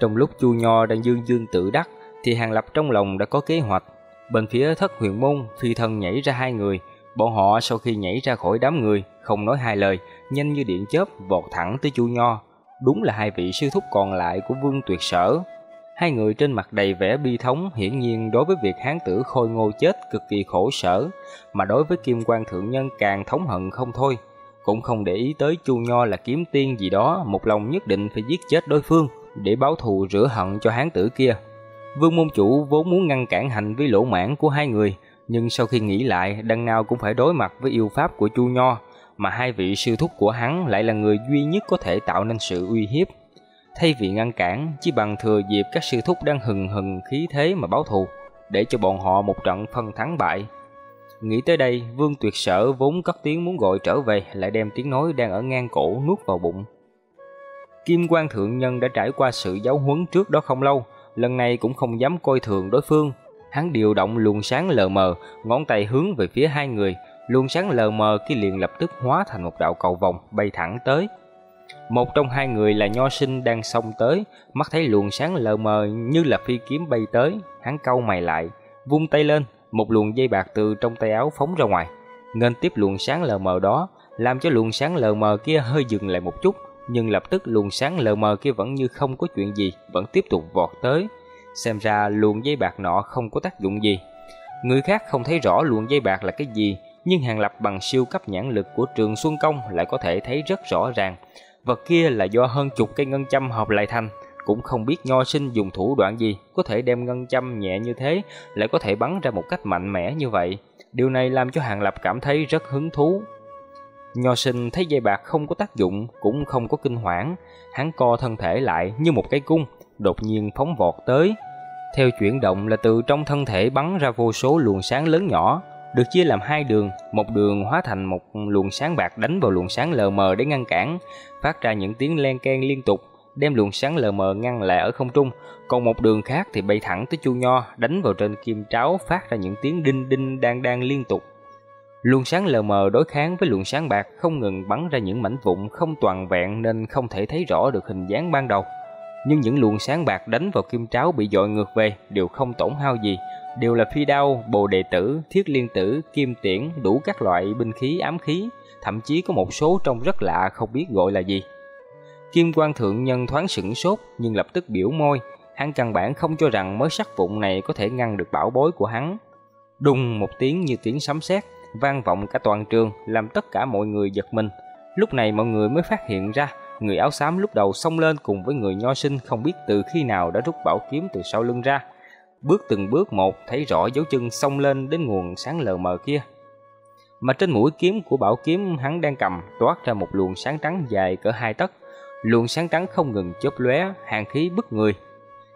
Trong lúc Chu Nho đang dương dương tự đắc, thì Hàng Lập trong lòng đã có kế hoạch. Bên phía thất huyền môn, phi thân nhảy ra hai người. Bọn họ sau khi nhảy ra khỏi đám người, không nói hai lời, nhanh như điện chớp vọt thẳng tới Chu Nho. Đúng là hai vị sư thúc còn lại của Vương Tuyệt Sở. Hai người trên mặt đầy vẻ bi thống, hiển nhiên đối với việc hán tử khôi ngô chết cực kỳ khổ sở, mà đối với Kim Quan thượng nhân càng thống hận không thôi, cũng không để ý tới Chu Nho là kiếm tiên gì đó, một lòng nhất định phải giết chết đối phương để báo thù rửa hận cho hán tử kia. Vương môn chủ vốn muốn ngăn cản hành vi lỗ mãn của hai người, nhưng sau khi nghĩ lại, đằng nào cũng phải đối mặt với yêu pháp của Chu Nho, mà hai vị sư thúc của hắn lại là người duy nhất có thể tạo nên sự uy hiếp. Thay vì ngăn cản, chỉ bằng thừa dịp các sư thúc đang hừng hừng khí thế mà báo thù, để cho bọn họ một trận phân thắng bại. Nghĩ tới đây, Vương Tuyệt Sở vốn cất tiếng muốn gọi trở về, lại đem tiếng nói đang ở ngang cổ nuốt vào bụng. Kim Quan Thượng Nhân đã trải qua sự giáo huấn trước đó không lâu, lần này cũng không dám coi thường đối phương. Hắn điều động luồng sáng lờ mờ, ngón tay hướng về phía hai người, luồng sáng lờ mờ kia liền lập tức hóa thành một đạo cầu vòng bay thẳng tới. Một trong hai người là Nho Sinh đang xông tới, mắt thấy luồng sáng lờ mờ như là phi kiếm bay tới, hắn cau mày lại, vung tay lên, một luồng dây bạc từ trong tay áo phóng ra ngoài, nên tiếp luồng sáng lờ mờ đó, làm cho luồng sáng lờ mờ kia hơi dừng lại một chút, nhưng lập tức luồng sáng lờ mờ kia vẫn như không có chuyện gì, vẫn tiếp tục vọt tới. Xem ra luồng dây bạc nọ không có tác dụng gì. Người khác không thấy rõ luồng dây bạc là cái gì, nhưng Hàng Lập bằng siêu cấp nhãn lực của Trường Xuân Công lại có thể thấy rất rõ ràng. Vật kia là do hơn chục cây ngân châm hợp lại thành, cũng không biết Nho Sinh dùng thủ đoạn gì có thể đem ngân châm nhẹ như thế, lại có thể bắn ra một cách mạnh mẽ như vậy. Điều này làm cho Hàng Lập cảm thấy rất hứng thú. Nho Sinh thấy dây bạc không có tác dụng, cũng không có kinh hoảng, hắn co thân thể lại như một cái cung, đột nhiên phóng vọt tới. Theo chuyển động là từ trong thân thể bắn ra vô số luồng sáng lớn nhỏ, được chia làm hai đường, một đường hóa thành một luồng sáng bạc đánh vào luồng sáng lờ mờ để ngăn cản, phát ra những tiếng len keng liên tục, đem luồng sáng lờ mờ ngăn lại ở không trung, còn một đường khác thì bay thẳng tới Chu Nho, đánh vào trên kim tráo phát ra những tiếng đinh đinh đang đang liên tục. Luồng sáng lờ mờ đối kháng với luồng sáng bạc không ngừng bắn ra những mảnh vụn không toàn vẹn nên không thể thấy rõ được hình dáng ban đầu. Nhưng những luồng sáng bạc đánh vào kim tráo bị dội ngược về đều không tổn hao gì, đều là phi đao, bồ đề tử, thiết liên tử, kim tiễn, đủ các loại binh khí ám khí, thậm chí có một số trông rất lạ không biết gọi là gì. Kim quan thượng nhân thoáng sửng sốt nhưng lập tức biểu môi, hắn căn bản không cho rằng mới sắc vụn này có thể ngăn được bảo bối của hắn. Đùng một tiếng như tiếng sấm sét, vang vọng cả toàn trường, làm tất cả mọi người giật mình. Lúc này mọi người mới phát hiện ra, người áo xám lúc đầu xông lên cùng với người nho sinh không biết từ khi nào đã rút bảo kiếm từ sau lưng ra. Bước từng bước một, thấy rõ dấu chân xông lên đến nguồn sáng lờ mờ kia. Mà trên mũi kiếm của bảo kiếm hắn đang cầm toát ra một luồng sáng trắng dài cỡ hai tấc. Luồng sáng trắng không ngừng chớp lóe, hàng khí bức người.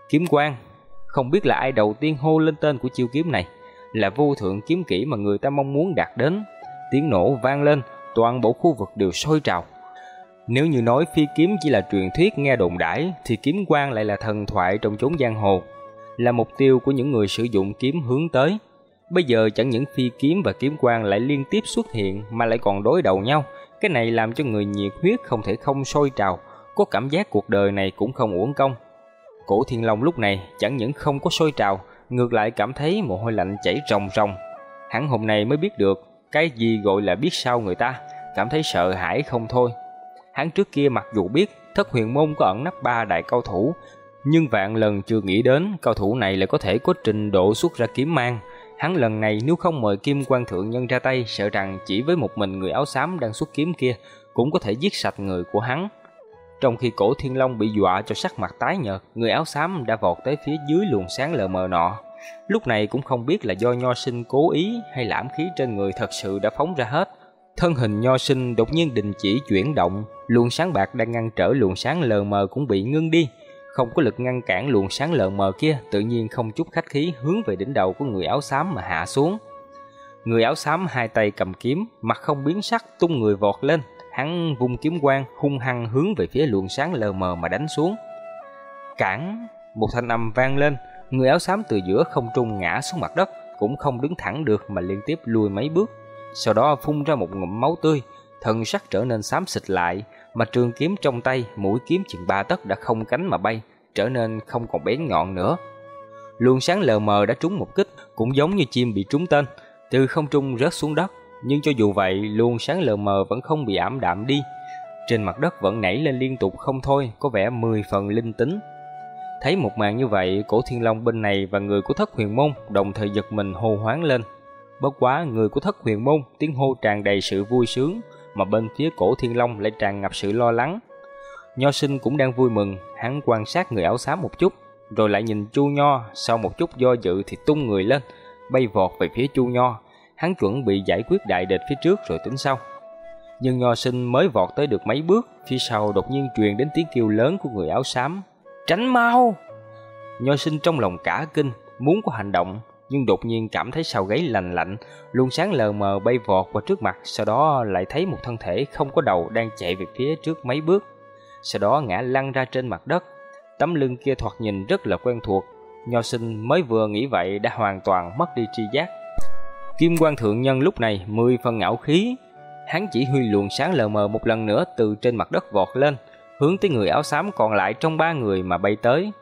Kiếm quang, không biết là ai đầu tiên hô lên tên của chiêu kiếm này là vô thượng kiếm kỹ mà người ta mong muốn đạt đến. Tiếng nổ vang lên, toàn bộ khu vực đều sôi trào. Nếu như nói phi kiếm chỉ là truyền thuyết nghe đồn đãi, thì kiếm quang lại là thần thoại trong chốn giang hồ, là mục tiêu của những người sử dụng kiếm hướng tới. Bây giờ chẳng những phi kiếm và kiếm quang lại liên tiếp xuất hiện mà lại còn đối đầu nhau, cái này làm cho người nhiệt huyết không thể không sôi trào, có cảm giác cuộc đời này cũng không uổng công. Cổ Thiên Long lúc này chẳng những không có sôi trào, ngược lại cảm thấy mồ hôi lạnh chảy ròng ròng. Hắn hôm nay mới biết được cái gì gọi là biết sao người ta, cảm thấy sợ hãi không thôi. Hắn trước kia mặc dù biết thất huyền môn có ẩn nấp ba đại cao thủ, nhưng vạn lần chưa nghĩ đến cao thủ này lại có thể có trình độ xuất ra kiếm mang. Hắn lần này nếu không mời Kim Quan Thượng Nhân ra tay, sợ rằng chỉ với một mình người áo xám đang xuất kiếm kia cũng có thể giết sạch người của hắn. Trong khi cổ thiên long bị dọa cho sắc mặt tái nhợt, người áo xám đã vọt tới phía dưới luồng sáng lờ mờ nọ. Lúc này cũng không biết là do nho sinh cố ý hay lãm khí trên người thật sự đã phóng ra hết. Thân hình nho sinh đột nhiên đình chỉ chuyển động, luồng sáng bạc đang ngăn trở luồng sáng lờ mờ cũng bị ngưng đi. Không có lực ngăn cản luồng sáng lờ mờ kia, tự nhiên không chút khách khí hướng về đỉnh đầu của người áo xám mà hạ xuống. Người áo xám hai tay cầm kiếm, mặt không biến sắc tung người vọt lên, hắn vung kiếm quang hung hăng hướng về phía luồng sáng lờ mờ mà đánh xuống. Cản, một thanh âm vang lên, người áo xám từ giữa không trung ngã xuống mặt đất, cũng không đứng thẳng được mà liên tiếp lùi mấy bước, sau đó phun ra một ngụm máu tươi, thân sắc trở nên xám xịt lại, mà trường kiếm trong tay, mũi kiếm chừng ba tấc đã không cánh mà bay, trở nên không còn bén nhọn nữa. Luồng sáng lờ mờ đã trúng một kích, cũng giống như chim bị trúng tên, từ không trung rớt xuống đất, nhưng cho dù vậy, luồng sáng lờ mờ vẫn không bị ảm đạm đi. Trên mặt đất vẫn nảy lên liên tục không thôi, có vẻ mười phần linh tính. Thấy một màn như vậy, cổ thiên long bên này và người của thất huyền môn đồng thời giật mình hô hoáng lên. Bất quá, người của thất huyền môn tiếng hô tràn đầy sự vui sướng, mà bên phía cổ thiên long lại tràn ngập sự lo lắng. Nho sinh cũng đang vui mừng, hắn quan sát người áo xám một chút, rồi lại nhìn Chu Nho, sau một chút do dự thì tung người lên, bay vọt về phía Chu Nho. Hắn chuẩn bị giải quyết đại địch phía trước rồi tính sau. Nhưng Nho sinh mới vọt tới được mấy bước, phía sau đột nhiên truyền đến tiếng kêu lớn của người áo xám. Tránh mau! Nho sinh trong lòng cả kinh, muốn có hành động, nhưng đột nhiên cảm thấy sau gáy lạnh lạnh, luôn sáng lờ mờ bay vọt qua trước mặt, sau đó lại thấy một thân thể không có đầu đang chạy về phía trước mấy bước. Sau đó ngã lăn ra trên mặt đất, Tấm lưng kia thoạt nhìn rất là quen thuộc, Nho sinh mới vừa nghĩ vậy đã hoàn toàn mất đi tri giác. Kim quan thượng nhân lúc này mười phần ngạo khí, hắn chỉ huy luồng sáng lờ mờ một lần nữa từ trên mặt đất vọt lên, hướng tới người áo xám còn lại trong ba người mà bay tới.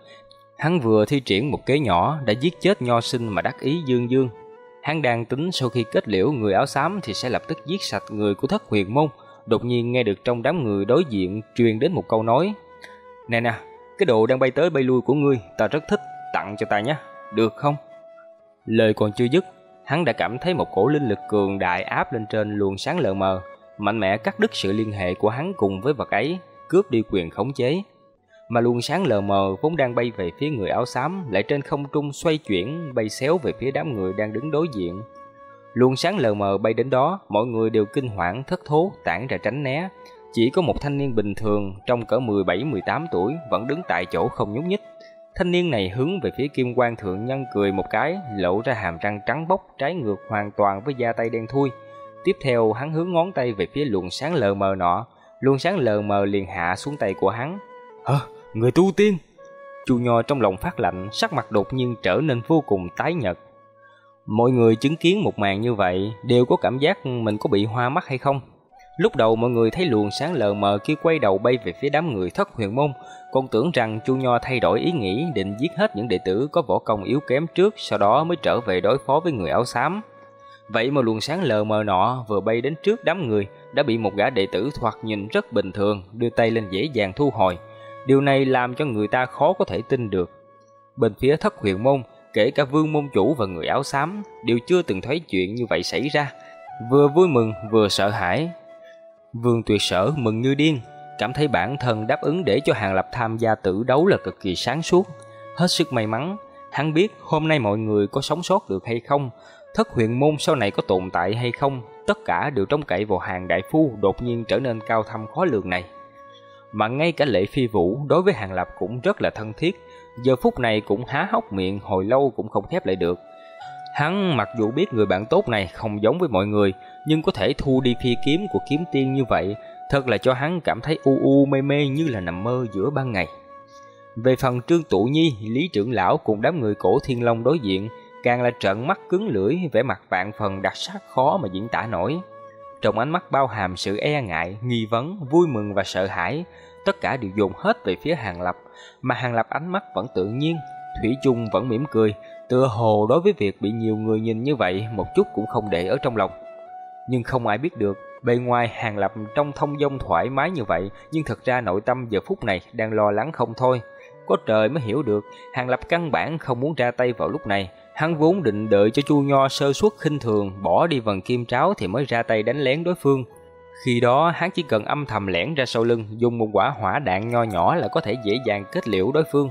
Hắn vừa thi triển một kế nhỏ đã giết chết Nho sinh mà đắc ý dương dương. Hắn đang tính sau khi kết liễu người áo xám thì sẽ lập tức giết sạch người của thất huyền môn. Đột nhiên nghe được trong đám người đối diện truyền đến một câu nói. Nè nè, cái đồ đang bay tới bay lui của ngươi, ta rất thích, tặng cho ta nhé, được không? Lời còn chưa dứt, hắn đã cảm thấy một cổ linh lực cường đại áp lên trên luồng sáng lờ mờ, mạnh mẽ cắt đứt sự liên hệ của hắn cùng với vật ấy, cướp đi quyền khống chế. Mà luồng sáng lờ mờ vốn đang bay về phía người áo xám, lại trên không trung xoay chuyển, bay xéo về phía đám người đang đứng đối diện. Luồng sáng lờ mờ bay đến đó, mọi người đều kinh hoảng thất thố, tản ra tránh né, chỉ có một thanh niên bình thường trong cỡ 17-18 tuổi vẫn đứng tại chỗ không nhúc nhích. Thanh niên này hướng về phía Kim Quan Thượng Nhân cười một cái, lộ ra hàm răng trắng bóc trái ngược hoàn toàn với da tay đen thui. Tiếp theo hắn hướng ngón tay về phía luồng sáng lờ mờ nọ, luồng sáng lờ mờ liền hạ xuống tay của hắn. Hơ, người tu tiên! Chu Nho trong lòng phát lạnh, sắc mặt đột nhiên trở nên vô cùng tái nhợt. Mọi người chứng kiến một màn như vậy đều có cảm giác mình có bị hoa mắt hay không? Lúc đầu mọi người thấy luồng sáng lờ mờ kia quay đầu bay về phía đám người thất huyền môn, còn tưởng rằng Chu Nho thay đổi ý nghĩ định giết hết những đệ tử có võ công yếu kém trước, sau đó mới trở về đối phó với người áo xám. Vậy mà luồng sáng lờ mờ nọ vừa bay đến trước đám người đã bị một gã đệ tử thoạt nhìn rất bình thường đưa tay lên dễ dàng thu hồi. Điều này làm cho người ta khó có thể tin được. Bên phía thất huyền môn, kể cả vương môn chủ và người áo xám đều chưa từng thấy chuyện như vậy xảy ra. Vừa vui mừng vừa sợ hãi, Vương Tuyệt Sở mừng như điên, cảm thấy bản thân đáp ứng để cho Hàng Lập tham gia tử đấu là cực kỳ sáng suốt. Hết sức may mắn, hắn biết hôm nay mọi người có sống sót được hay không, thất huyền môn sau này có tồn tại hay không, tất cả đều trông cậy vào hàng đại phu đột nhiên trở nên cao thâm khó lường này. Mà ngay cả lệ phi vũ đối với Hàng Lập cũng rất là thân thiết, giờ phút này cũng há hốc miệng hồi lâu cũng không khép lại được. Hắn mặc dù biết người bạn tốt này không giống với mọi người, nhưng có thể thu đi phi kiếm của kiếm tiên như vậy, thật là cho hắn cảm thấy u u mê mê như là nằm mơ giữa ban ngày. Về phần Trương Tụ Nhi, Lý trưởng lão cùng đám người cổ Thiên Long đối diện, càng là trợn mắt cứng lưỡi, vẻ mặt vạn phần đặc sắc khó mà diễn tả nổi. Trong ánh mắt bao hàm sự e ngại, nghi vấn, vui mừng và sợ hãi, tất cả đều dồn hết về phía Hàng Lập, mà Hàng Lập ánh mắt vẫn tự nhiên, Thủy chung vẫn mỉm cười, tựa hồ đối với việc bị nhiều người nhìn như vậy một chút cũng không để ở trong lòng. Nhưng không ai biết được, bề ngoài Hàng Lập trong thông dong thoải mái như vậy, nhưng thật ra nội tâm giờ phút này đang lo lắng không thôi. Có trời mới hiểu được, Hàng Lập căn bản không muốn ra tay vào lúc này. Hắn vốn định đợi cho Chu Nho sơ suất khinh thường, bỏ đi vần kim tráo thì mới ra tay đánh lén đối phương. Khi đó hắn chỉ cần âm thầm lẻn ra sau lưng, dùng một quả hỏa đạn nho nhỏ là có thể dễ dàng kết liễu đối phương.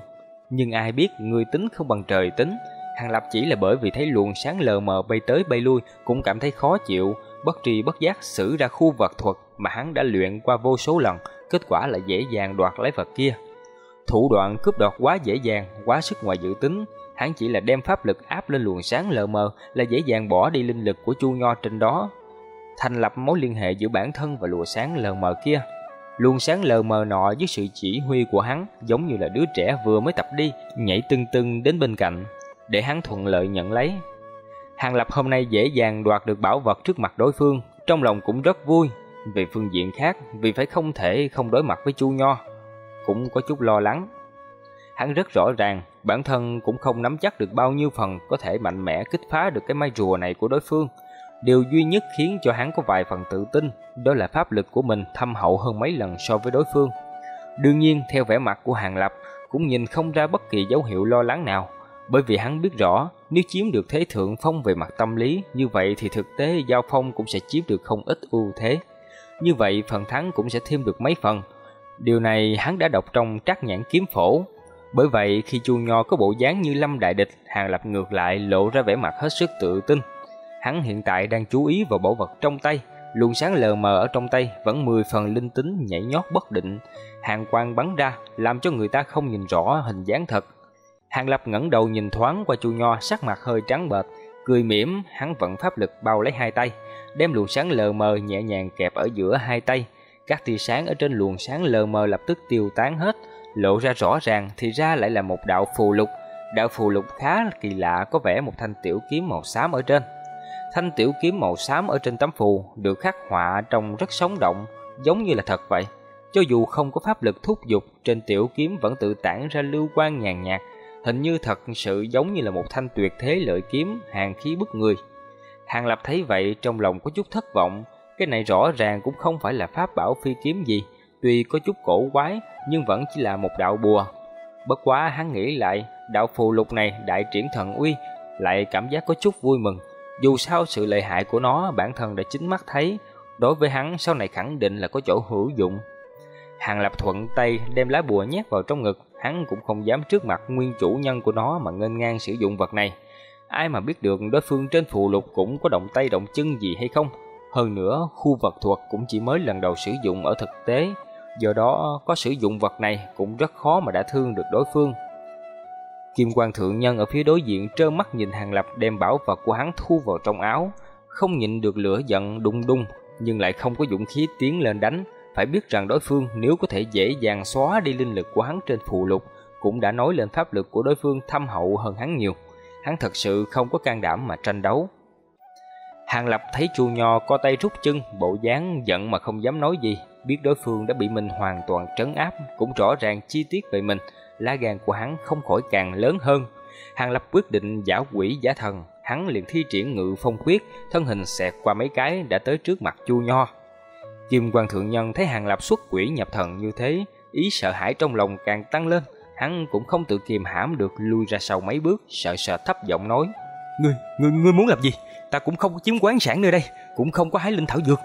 Nhưng ai biết người tính không bằng trời tính, Hàng Lập chỉ là bởi vì thấy luồng sáng lờ mờ bay tới bay lui cũng cảm thấy khó chịu, bất tri bất giác sử ra khu vật thuật mà hắn đã luyện qua vô số lần, kết quả là dễ dàng đoạt lấy vật kia. Thủ đoạn cướp đoạt quá dễ dàng, quá sức ngoài dự tính, hắn chỉ là đem pháp lực áp lên luồng sáng lờ mờ là dễ dàng bỏ đi linh lực của Chu Nho trên đó, thành lập mối liên hệ giữa bản thân và luồng sáng lờ mờ kia. Luồng sáng lờ mờ nọ dưới sự chỉ huy của hắn giống như là đứa trẻ vừa mới tập đi, nhảy tưng tưng đến bên cạnh, để hắn thuận lợi nhận lấy. Hàng Lập hôm nay dễ dàng đoạt được bảo vật trước mặt đối phương, trong lòng cũng rất vui. Về phương diện khác, vì phải không thể không đối mặt với Chu Nho, cũng có chút lo lắng. Hắn rất rõ ràng, bản thân cũng không nắm chắc được bao nhiêu phần có thể mạnh mẽ kích phá được cái mai rùa này của đối phương. Điều duy nhất khiến cho hắn có vài phần tự tin, đó là pháp lực của mình thâm hậu hơn mấy lần so với đối phương. Đương nhiên, theo vẻ mặt của Hàng Lập, cũng nhìn không ra bất kỳ dấu hiệu lo lắng nào, bởi vì hắn biết rõ, nếu chiếm được thế thượng phong về mặt tâm lý, như vậy thì thực tế giao phong cũng sẽ chiếm được không ít ưu thế. Như vậy phần thắng cũng sẽ thêm được mấy phần. Điều này hắn đã đọc trong trác nhãn kiếm phổ. Bởi vậy khi Chu Nho có bộ dáng như lâm đại địch, Hàng Lập ngược lại lộ ra vẻ mặt hết sức tự tin. Hắn hiện tại đang chú ý vào bảo vật trong tay, luồng sáng lờ mờ ở trong tay vẫn mười phần linh tính nhảy nhót bất định, hàng quang bắn ra làm cho người ta không nhìn rõ hình dáng thật. Hàng Lập ngẩng đầu nhìn thoáng qua Chu Nho, sắc mặt hơi trắng bệch, cười mỉm, hắn vận pháp lực bao lấy hai tay, đem luồng sáng lờ mờ nhẹ nhàng kẹp ở giữa hai tay. Các tia sáng ở trên luồng sáng lờ mờ lập tức tiêu tán hết, lộ ra rõ ràng thì ra lại là một đạo phù lục. Đạo phù lục khá kỳ lạ, có vẻ một thanh tiểu kiếm màu xám ở trên. Thanh tiểu kiếm màu xám ở trên tấm phù được khắc họa trông rất sống động, giống như là thật vậy. Cho dù không có pháp lực thúc giục, trên tiểu kiếm vẫn tự tản ra lưu quang nhàn nhạt, hình như thật sự giống như là một thanh tuyệt thế lợi kiếm, hàng khí bức người. Hàng Lập thấy vậy trong lòng có chút thất vọng, cái này rõ ràng cũng không phải là pháp bảo phi kiếm gì, tuy có chút cổ quái nhưng vẫn chỉ là một đạo bùa. Bất quá hắn nghĩ lại, đạo phù lục này đại triển thần uy, lại cảm giác có chút vui mừng. Dù sao sự lợi hại của nó bản thân đã chính mắt thấy, đối với hắn sau này khẳng định là có chỗ hữu dụng. Hàng Lập thuận tay đem lá bùa nhét vào trong ngực, hắn cũng không dám trước mặt nguyên chủ nhân của nó mà ngênh ngang sử dụng vật này. Ai mà biết được đối phương trên phù lục cũng có động tay động chân gì hay không. Hơn nữa, khu vật thuật cũng chỉ mới lần đầu sử dụng ở thực tế, do đó có sử dụng vật này cũng rất khó mà đã thương được đối phương. Kim quan thượng nhân ở phía đối diện trơ mắt nhìn Hàng Lập đem bảo vật của hắn thu vào trong áo, không nhịn được lửa giận đung đung, nhưng lại không có dũng khí tiến lên đánh, phải biết rằng đối phương nếu có thể dễ dàng xóa đi linh lực của hắn trên phù lục, cũng đã nói lên pháp lực của đối phương thâm hậu hơn hắn nhiều. Hắn thật sự không có can đảm mà tranh đấu. Hàng Lập thấy Chu Nho co tay rút chân, bộ dáng giận mà không dám nói gì, biết đối phương đã bị mình hoàn toàn trấn áp, cũng rõ ràng chi tiết về mình, lá gan của hắn không khỏi càng lớn hơn. Hàng Lập quyết định giả quỷ giả thần, hắn liền thi triển ngự phong quyết, thân hình xẹt qua mấy cái đã tới trước mặt Chu Nho. Kim Quan Thượng Nhân thấy Hàng Lập xuất quỷ nhập thần như thế, ý sợ hãi trong lòng càng tăng lên, hắn cũng không tự kiềm hãm được lui ra sau mấy bước, sợ sợ thấp giọng nói: "Ngươi, ngươi ngươi muốn làm gì? Ta cũng không có chiếm quán sản nơi đây, cũng không có hái linh thảo dược,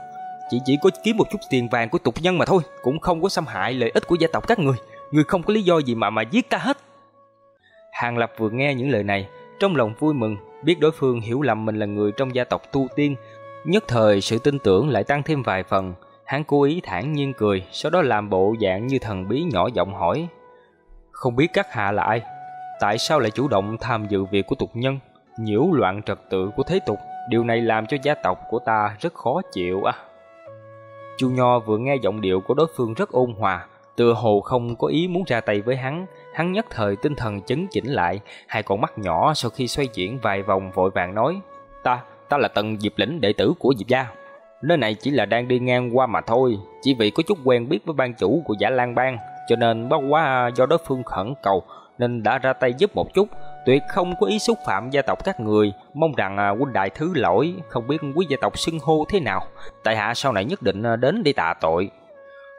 chỉ chỉ có kiếm một chút tiền vàng của tục nhân mà thôi, cũng không có xâm hại lợi ích của gia tộc các người, ngươi không có lý do gì mà mà giết ta hết." Hàng Lập vừa nghe những lời này, trong lòng vui mừng, biết đối phương hiểu lầm mình là người trong gia tộc tu tiên, nhất thời sự tin tưởng lại tăng thêm vài phần, Hắn cố ý thản nhiên cười, sau đó làm bộ dạng như thần bí nhỏ giọng hỏi. Không biết các hạ là ai? Tại sao lại chủ động tham dự việc của tục nhân? Nhiễu loạn trật tự của thế tục, điều này làm cho gia tộc của ta rất khó chịu à. Chu Nho vừa nghe giọng điệu của đối phương rất ôn hòa, tựa hồ không có ý muốn ra tay với hắn, hắn nhất thời tinh thần chấn chỉnh lại, hai con mắt nhỏ sau khi xoay chuyển vài vòng vội vàng nói: "Ta, ta là Tần Diệp Lĩnh đệ tử của Diệp gia." Nơi này chỉ là đang đi ngang qua mà thôi, chỉ vì có chút quen biết với ban chủ của Giả Lan Bang, cho nên bất quá do đối phương khẩn cầu nên đã ra tay giúp một chút, tuyệt không có ý xúc phạm gia tộc các người, mong rằng à, huynh đại thứ lỗi, không biết quý gia tộc xưng hô thế nào, tại hạ sau này nhất định à, đến để tạ tội.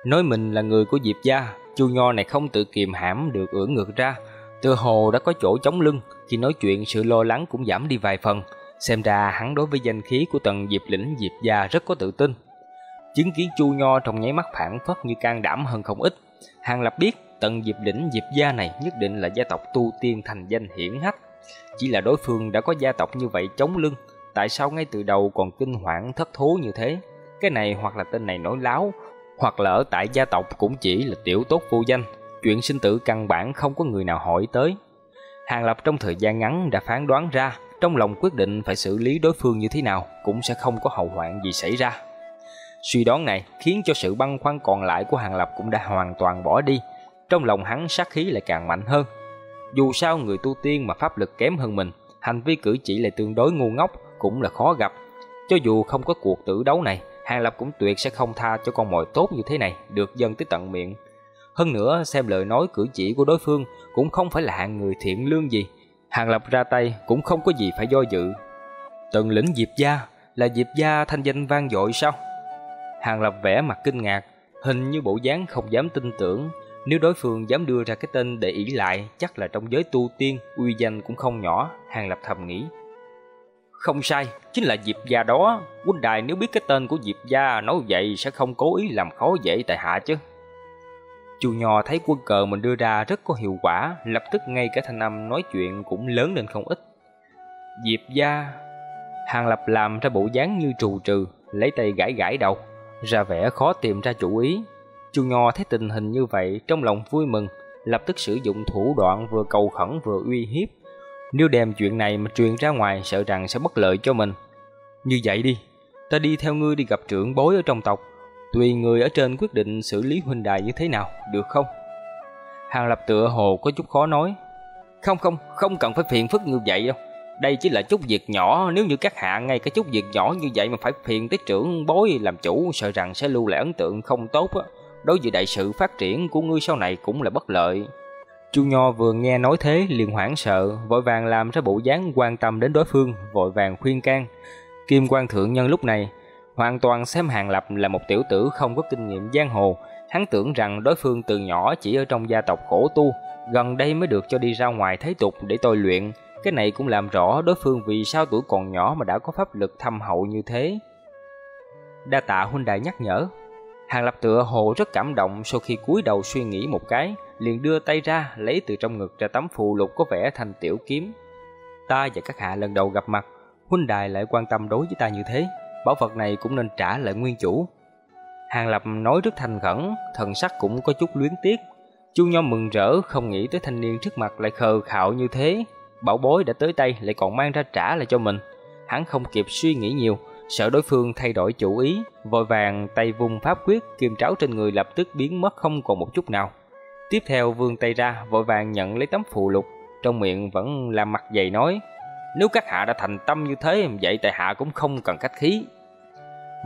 Nói mình là người của Diệp gia, Chu Nho này không tự kiềm hãm được ưỡn ngược ra, tựa hồ đã có chỗ chống lưng, khi nói chuyện sự lo lắng cũng giảm đi vài phần. Xem ra hắn đối với danh khí của tần Diệp lĩnh Diệp gia rất có tự tin. Chứng kiến Chu Nho trong nháy mắt phản phất như can đảm hơn không ít. Hàng Lập biết tần Diệp lĩnh Diệp gia này nhất định là gia tộc tu tiên thành danh hiển hách. Chỉ là đối phương đã có gia tộc như vậy chống lưng, tại sao ngay từ đầu còn kinh hoảng thất thố như thế? Cái này hoặc là tên này nói láo, hoặc là ở tại gia tộc cũng chỉ là tiểu tốt vô danh, chuyện sinh tử căn bản không có người nào hỏi tới. Hàng Lập trong thời gian ngắn đã phán đoán ra trong lòng quyết định phải xử lý đối phương như thế nào cũng sẽ không có hậu hoạn gì xảy ra. Suy đoán này khiến cho sự băn khoăn còn lại của Hàng Lập cũng đã hoàn toàn bỏ đi, trong lòng hắn sát khí lại càng mạnh hơn. Dù sao người tu tiên mà pháp lực kém hơn mình, hành vi cử chỉ lại tương đối ngu ngốc cũng là khó gặp. Cho dù không có cuộc tử đấu này, Hàng Lập cũng tuyệt sẽ không tha cho con mồi tốt như thế này được dâng tới tận miệng. Hơn nữa, xem lời nói cử chỉ của đối phương cũng không phải là hạng người thiện lương gì. Hàng Lập ra tay cũng không có gì phải do dự. Tần lĩnh Diệp Gia là Diệp Gia thanh danh vang dội sao? Hàng Lập vẻ mặt kinh ngạc, hình như bộ dáng không dám tin tưởng. Nếu đối phương dám đưa ra cái tên để ỷ lại, chắc là trong giới tu tiên, uy danh cũng không nhỏ, Hàng Lập thầm nghĩ. Không sai, chính là Diệp Gia đó. Quân đài nếu biết cái tên của Diệp Gia nói vậy sẽ không cố ý làm khó dễ tại hạ chứ. Chu Nho thấy quân cờ mình đưa ra rất có hiệu quả, lập tức ngay cả thanh âm nói chuyện cũng lớn lên không ít. Diệp Gia... Hàng Lập làm ra bộ dáng như trù trừ, lấy tay gãi gãi đầu, ra vẻ khó tìm ra chủ ý. Chu Nho thấy tình hình như vậy trong lòng vui mừng, lập tức sử dụng thủ đoạn vừa cầu khẩn vừa uy hiếp, nếu đem chuyện này mà truyền ra ngoài sợ rằng sẽ bất lợi cho mình. Như vậy đi, ta đi theo ngươi đi gặp trưởng bối ở trong tộc, tùy người ở trên quyết định xử lý huynh đài như thế nào, được không? Hàng Lập tựa hồ có chút khó nói. Không không, không cần phải phiền phức như vậy đâu. Đây chỉ là chút việc nhỏ, nếu như các hạ ngay cái chút việc nhỏ như vậy mà phải phiền tới trưởng bối làm chủ, sợ rằng sẽ lưu lại ấn tượng không tốt á. Đối với đại sự phát triển của ngươi sau này cũng là bất lợi. Chu Nho vừa nghe nói thế liền hoảng sợ, vội vàng làm ra bộ dáng quan tâm đến đối phương, vội vàng khuyên can. Kim Quan thượng nhân lúc này hoàn toàn xem Hàng Lập là một tiểu tử không có kinh nghiệm giang hồ, hắn tưởng rằng đối phương từ nhỏ chỉ ở trong gia tộc khổ tu, gần đây mới được cho đi ra ngoài thế tục để tôi luyện, cái này cũng làm rõ đối phương vì sao tuổi còn nhỏ mà đã có pháp lực thâm hậu như thế. Đa tạ huynh Đại nhắc nhở. Hàng Lập tựa hồ rất cảm động sau khi cúi đầu suy nghĩ một cái, liền đưa tay ra lấy từ trong ngực ra tấm phù lục có vẻ thành tiểu kiếm. Ta và các hạ lần đầu gặp mặt, huynh đài lại quan tâm đối với ta như thế, bảo vật này cũng nên trả lại nguyên chủ. Hàng Lập nói rất thành khẩn, thần sắc cũng có chút luyến tiếc. Chu Nho mừng rỡ không nghĩ tới thanh niên trước mặt lại khờ khạo như thế, bảo bối đã tới tay lại còn mang ra trả lại cho mình. Hắn không kịp suy nghĩ nhiều, sợ đối phương thay đổi chủ ý, vội vàng tay vung pháp quyết, kim tráo trên người lập tức biến mất không còn một chút nào. Tiếp theo vươn tay ra, vội vàng nhận lấy tấm phụ lục, trong miệng vẫn làm mặt dày nói, nếu các hạ đã thành tâm như thế, vậy tại hạ cũng không cần cách khí.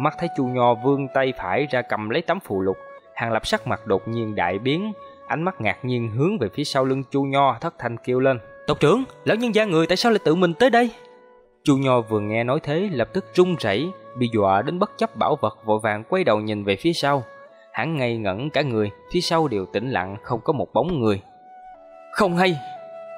Mắt thấy chu nho vươn tay phải ra cầm lấy tấm phụ lục, hàng lập sắc mặt đột nhiên đại biến, ánh mắt ngạc nhiên hướng về phía sau lưng chu nho thất thanh kêu lên. Tộc trưởng, lão nhân gia người tại sao lại tự mình tới đây? Chu Nho vừa nghe nói thế lập tức run rẩy, bị dọa đến bất chấp bảo vật vội vàng quay đầu nhìn về phía sau. Hắn ngây ngẩn cả người, phía sau đều tĩnh lặng không có một bóng người. Không hay.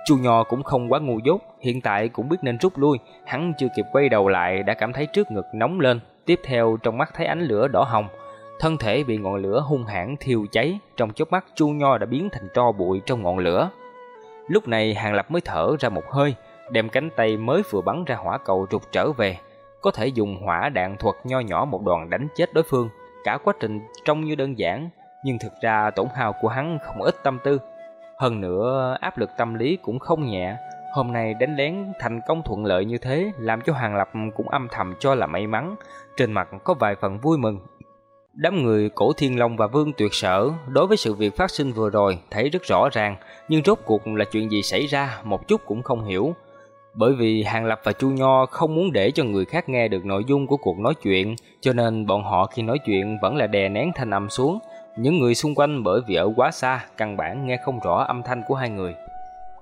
Chu Nho cũng không quá ngu dốt, hiện tại cũng biết nên rút lui, hắn chưa kịp quay đầu lại đã cảm thấy trước ngực nóng lên, tiếp theo trong mắt thấy ánh lửa đỏ hồng, thân thể bị ngọn lửa hung hãn thiêu cháy, trong chớp mắt Chu Nho đã biến thành tro bụi trong ngọn lửa. Lúc này Hàng Lập mới thở ra một hơi, đem cánh tay mới vừa bắn ra hỏa cầu rụt trở về, có thể dùng hỏa đạn thuật nho nhỏ một đoàn đánh chết đối phương. Cả quá trình trông như đơn giản, nhưng thực ra tổn hao của hắn không ít tâm tư. Hơn nữa, áp lực tâm lý cũng không nhẹ. Hôm nay đánh lén thành công thuận lợi như thế, làm cho Hàng Lập cũng âm thầm cho là may mắn, trên mặt có vài phần vui mừng. Đám người cổ thiên long và vương tuyệt sở đối với sự việc phát sinh vừa rồi thấy rất rõ ràng, nhưng rốt cuộc là chuyện gì xảy ra một chút cũng không hiểu. Bởi vì Hàng Lập và Chu Nho không muốn để cho người khác nghe được nội dung của cuộc nói chuyện, cho nên bọn họ khi nói chuyện vẫn là đè nén thanh âm xuống. Những người xung quanh bởi vì ở quá xa, căn bản nghe không rõ âm thanh của hai người.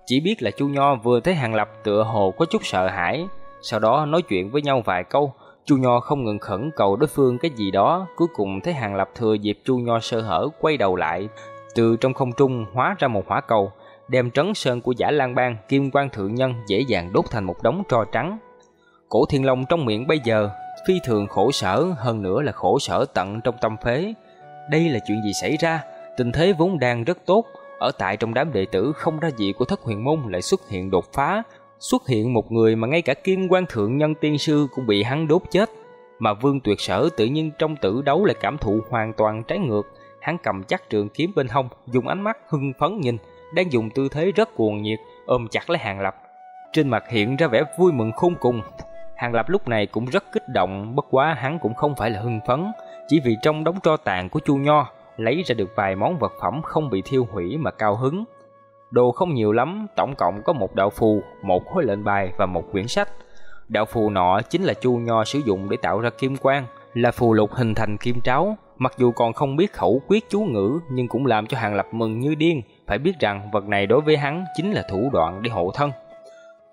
Chỉ biết là Chu Nho vừa thấy Hàng Lập tựa hồ có chút sợ hãi, sau đó nói chuyện với nhau vài câu, Chu Nho không ngừng khẩn cầu đối phương cái gì đó, cuối cùng thấy Hàng Lập thừa dịp Chu Nho sơ hở quay đầu lại, từ trong không trung hóa ra một hỏa cầu, đem trấn sơn của giả lang bang kim quan thượng nhân dễ dàng đốt thành một đống tro trắng. Cổ thiên long trong miệng bây giờ phi thường khổ sở hơn nữa là khổ sở tận trong tâm phế. Đây là chuyện gì xảy ra? Tình thế vốn đang rất tốt, ở tại trong đám đệ tử không ra gì của thất huyền môn lại xuất hiện đột phá, xuất hiện một người mà ngay cả kim quan thượng nhân tiên sư cũng bị hắn đốt chết. Mà vương tuyệt sở tự nhiên trong tử đấu lại cảm thụ hoàn toàn trái ngược, hắn cầm chắc trường kiếm bên hông, dùng ánh mắt hưng phấn nhìn, đang dùng tư thế rất cuồng nhiệt ôm chặt lấy Hàng Lập. Trên mặt hiện ra vẻ vui mừng khôn cùng. Hàng Lập lúc này cũng rất kích động, bất quá hắn cũng không phải là hưng phấn, chỉ vì trong đống tro tàn của Chu Nho lấy ra được vài món vật phẩm không bị thiêu hủy mà cao hứng. Đồ không nhiều lắm, tổng cộng có một đạo phù, một khối lệnh bài và một quyển sách. Đạo phù nọ chính là Chu Nho sử dụng để tạo ra kim quang, là phù lục hình thành kim tráo, Mặc dù còn không biết khẩu quyết chú ngữ, nhưng cũng làm cho Hàng Lập mừng như điên, phải biết rằng vật này đối với hắn chính là thủ đoạn để hộ thân.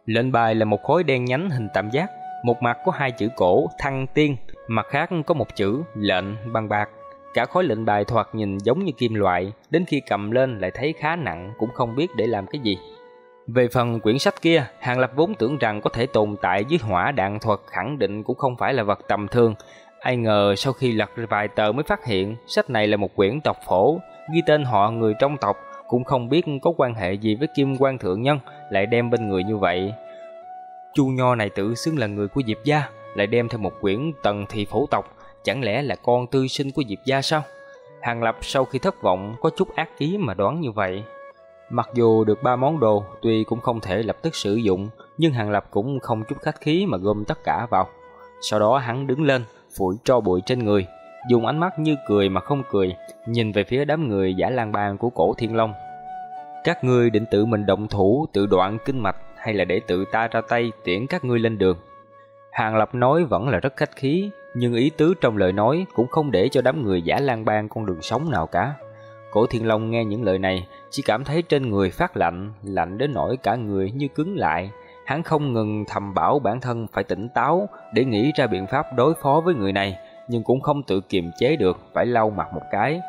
Lệnh bài là một khối đen nhánh hình tam giác, một mặt có hai chữ cổ thăng tiên, mặt khác có một chữ lệnh bằng bạc. Cả khối lệnh bài thoạt nhìn giống như kim loại, đến khi cầm lên lại thấy khá nặng, cũng không biết để làm cái gì. Về phần quyển sách kia, Hàng Lập vốn tưởng rằng có thể tồn tại dưới hỏa đạn thuật khẳng định cũng không phải là vật tầm thường. Ai ngờ sau khi lật vài tờ mới phát hiện sách này là một quyển tộc phổ, ghi tên họ người trong tộc, cũng không biết có quan hệ gì với Kim quan Thượng Nhân, lại đem bên người như vậy. Chu Nho này tự xưng là người của Diệp Gia, lại đem theo một quyển tần thị phổ tộc, chẳng lẽ là con tư sinh của Diệp Gia sao? Hàng Lập sau khi thất vọng có chút ác ý mà đoán như vậy. Mặc dù được ba món đồ, tuy cũng không thể lập tức sử dụng, nhưng Hàng Lập cũng không chút khách khí mà gom tất cả vào. Sau đó hắn đứng lên, phủi tro bụi trên người, dùng ánh mắt như cười mà không cười, nhìn về phía đám người giả lang bang của cổ thiên long. Các ngươi định tự mình động thủ, tự đoạn kinh mạch hay là để tự ta ra tay tiễn các ngươi lên đường? Hàng Lập nói vẫn là rất khách khí, nhưng ý tứ trong lời nói cũng không để cho đám người giả lang bang con đường sống nào cả. Cổ Thiên Long nghe những lời này, chỉ cảm thấy trên người phát lạnh, lạnh đến nỗi cả người như cứng lại. Hắn không ngừng thầm bảo bản thân phải tỉnh táo để nghĩ ra biện pháp đối phó với người này, nhưng cũng không tự kiềm chế được, phải lau mặt một cái.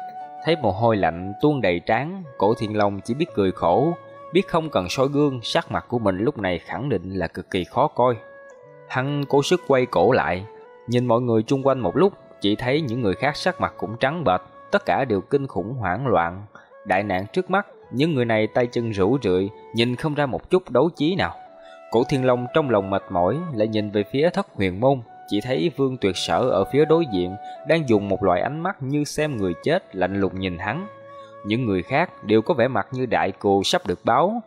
Thấy mồ hôi lạnh tuôn đầy trán, Cổ Thiên Long chỉ biết cười khổ, biết không cần soi gương, sắc mặt của mình lúc này khẳng định là cực kỳ khó coi. Hắn cố sức quay cổ lại, nhìn mọi người chung quanh một lúc, chỉ thấy những người khác sắc mặt cũng trắng bệch, tất cả đều kinh khủng hoảng loạn. Đại nạn trước mắt, những người này tay chân rũ rượi, nhìn không ra một chút đấu trí nào. Cổ Thiên Long trong lòng mệt mỏi, lại nhìn về phía thất huyền môn, chỉ thấy Vương Tuyệt Sở ở phía đối diện đang dùng một loại ánh mắt như xem người chết lạnh lùng nhìn hắn. Những người khác đều có vẻ mặt như đại cù sắp được báo.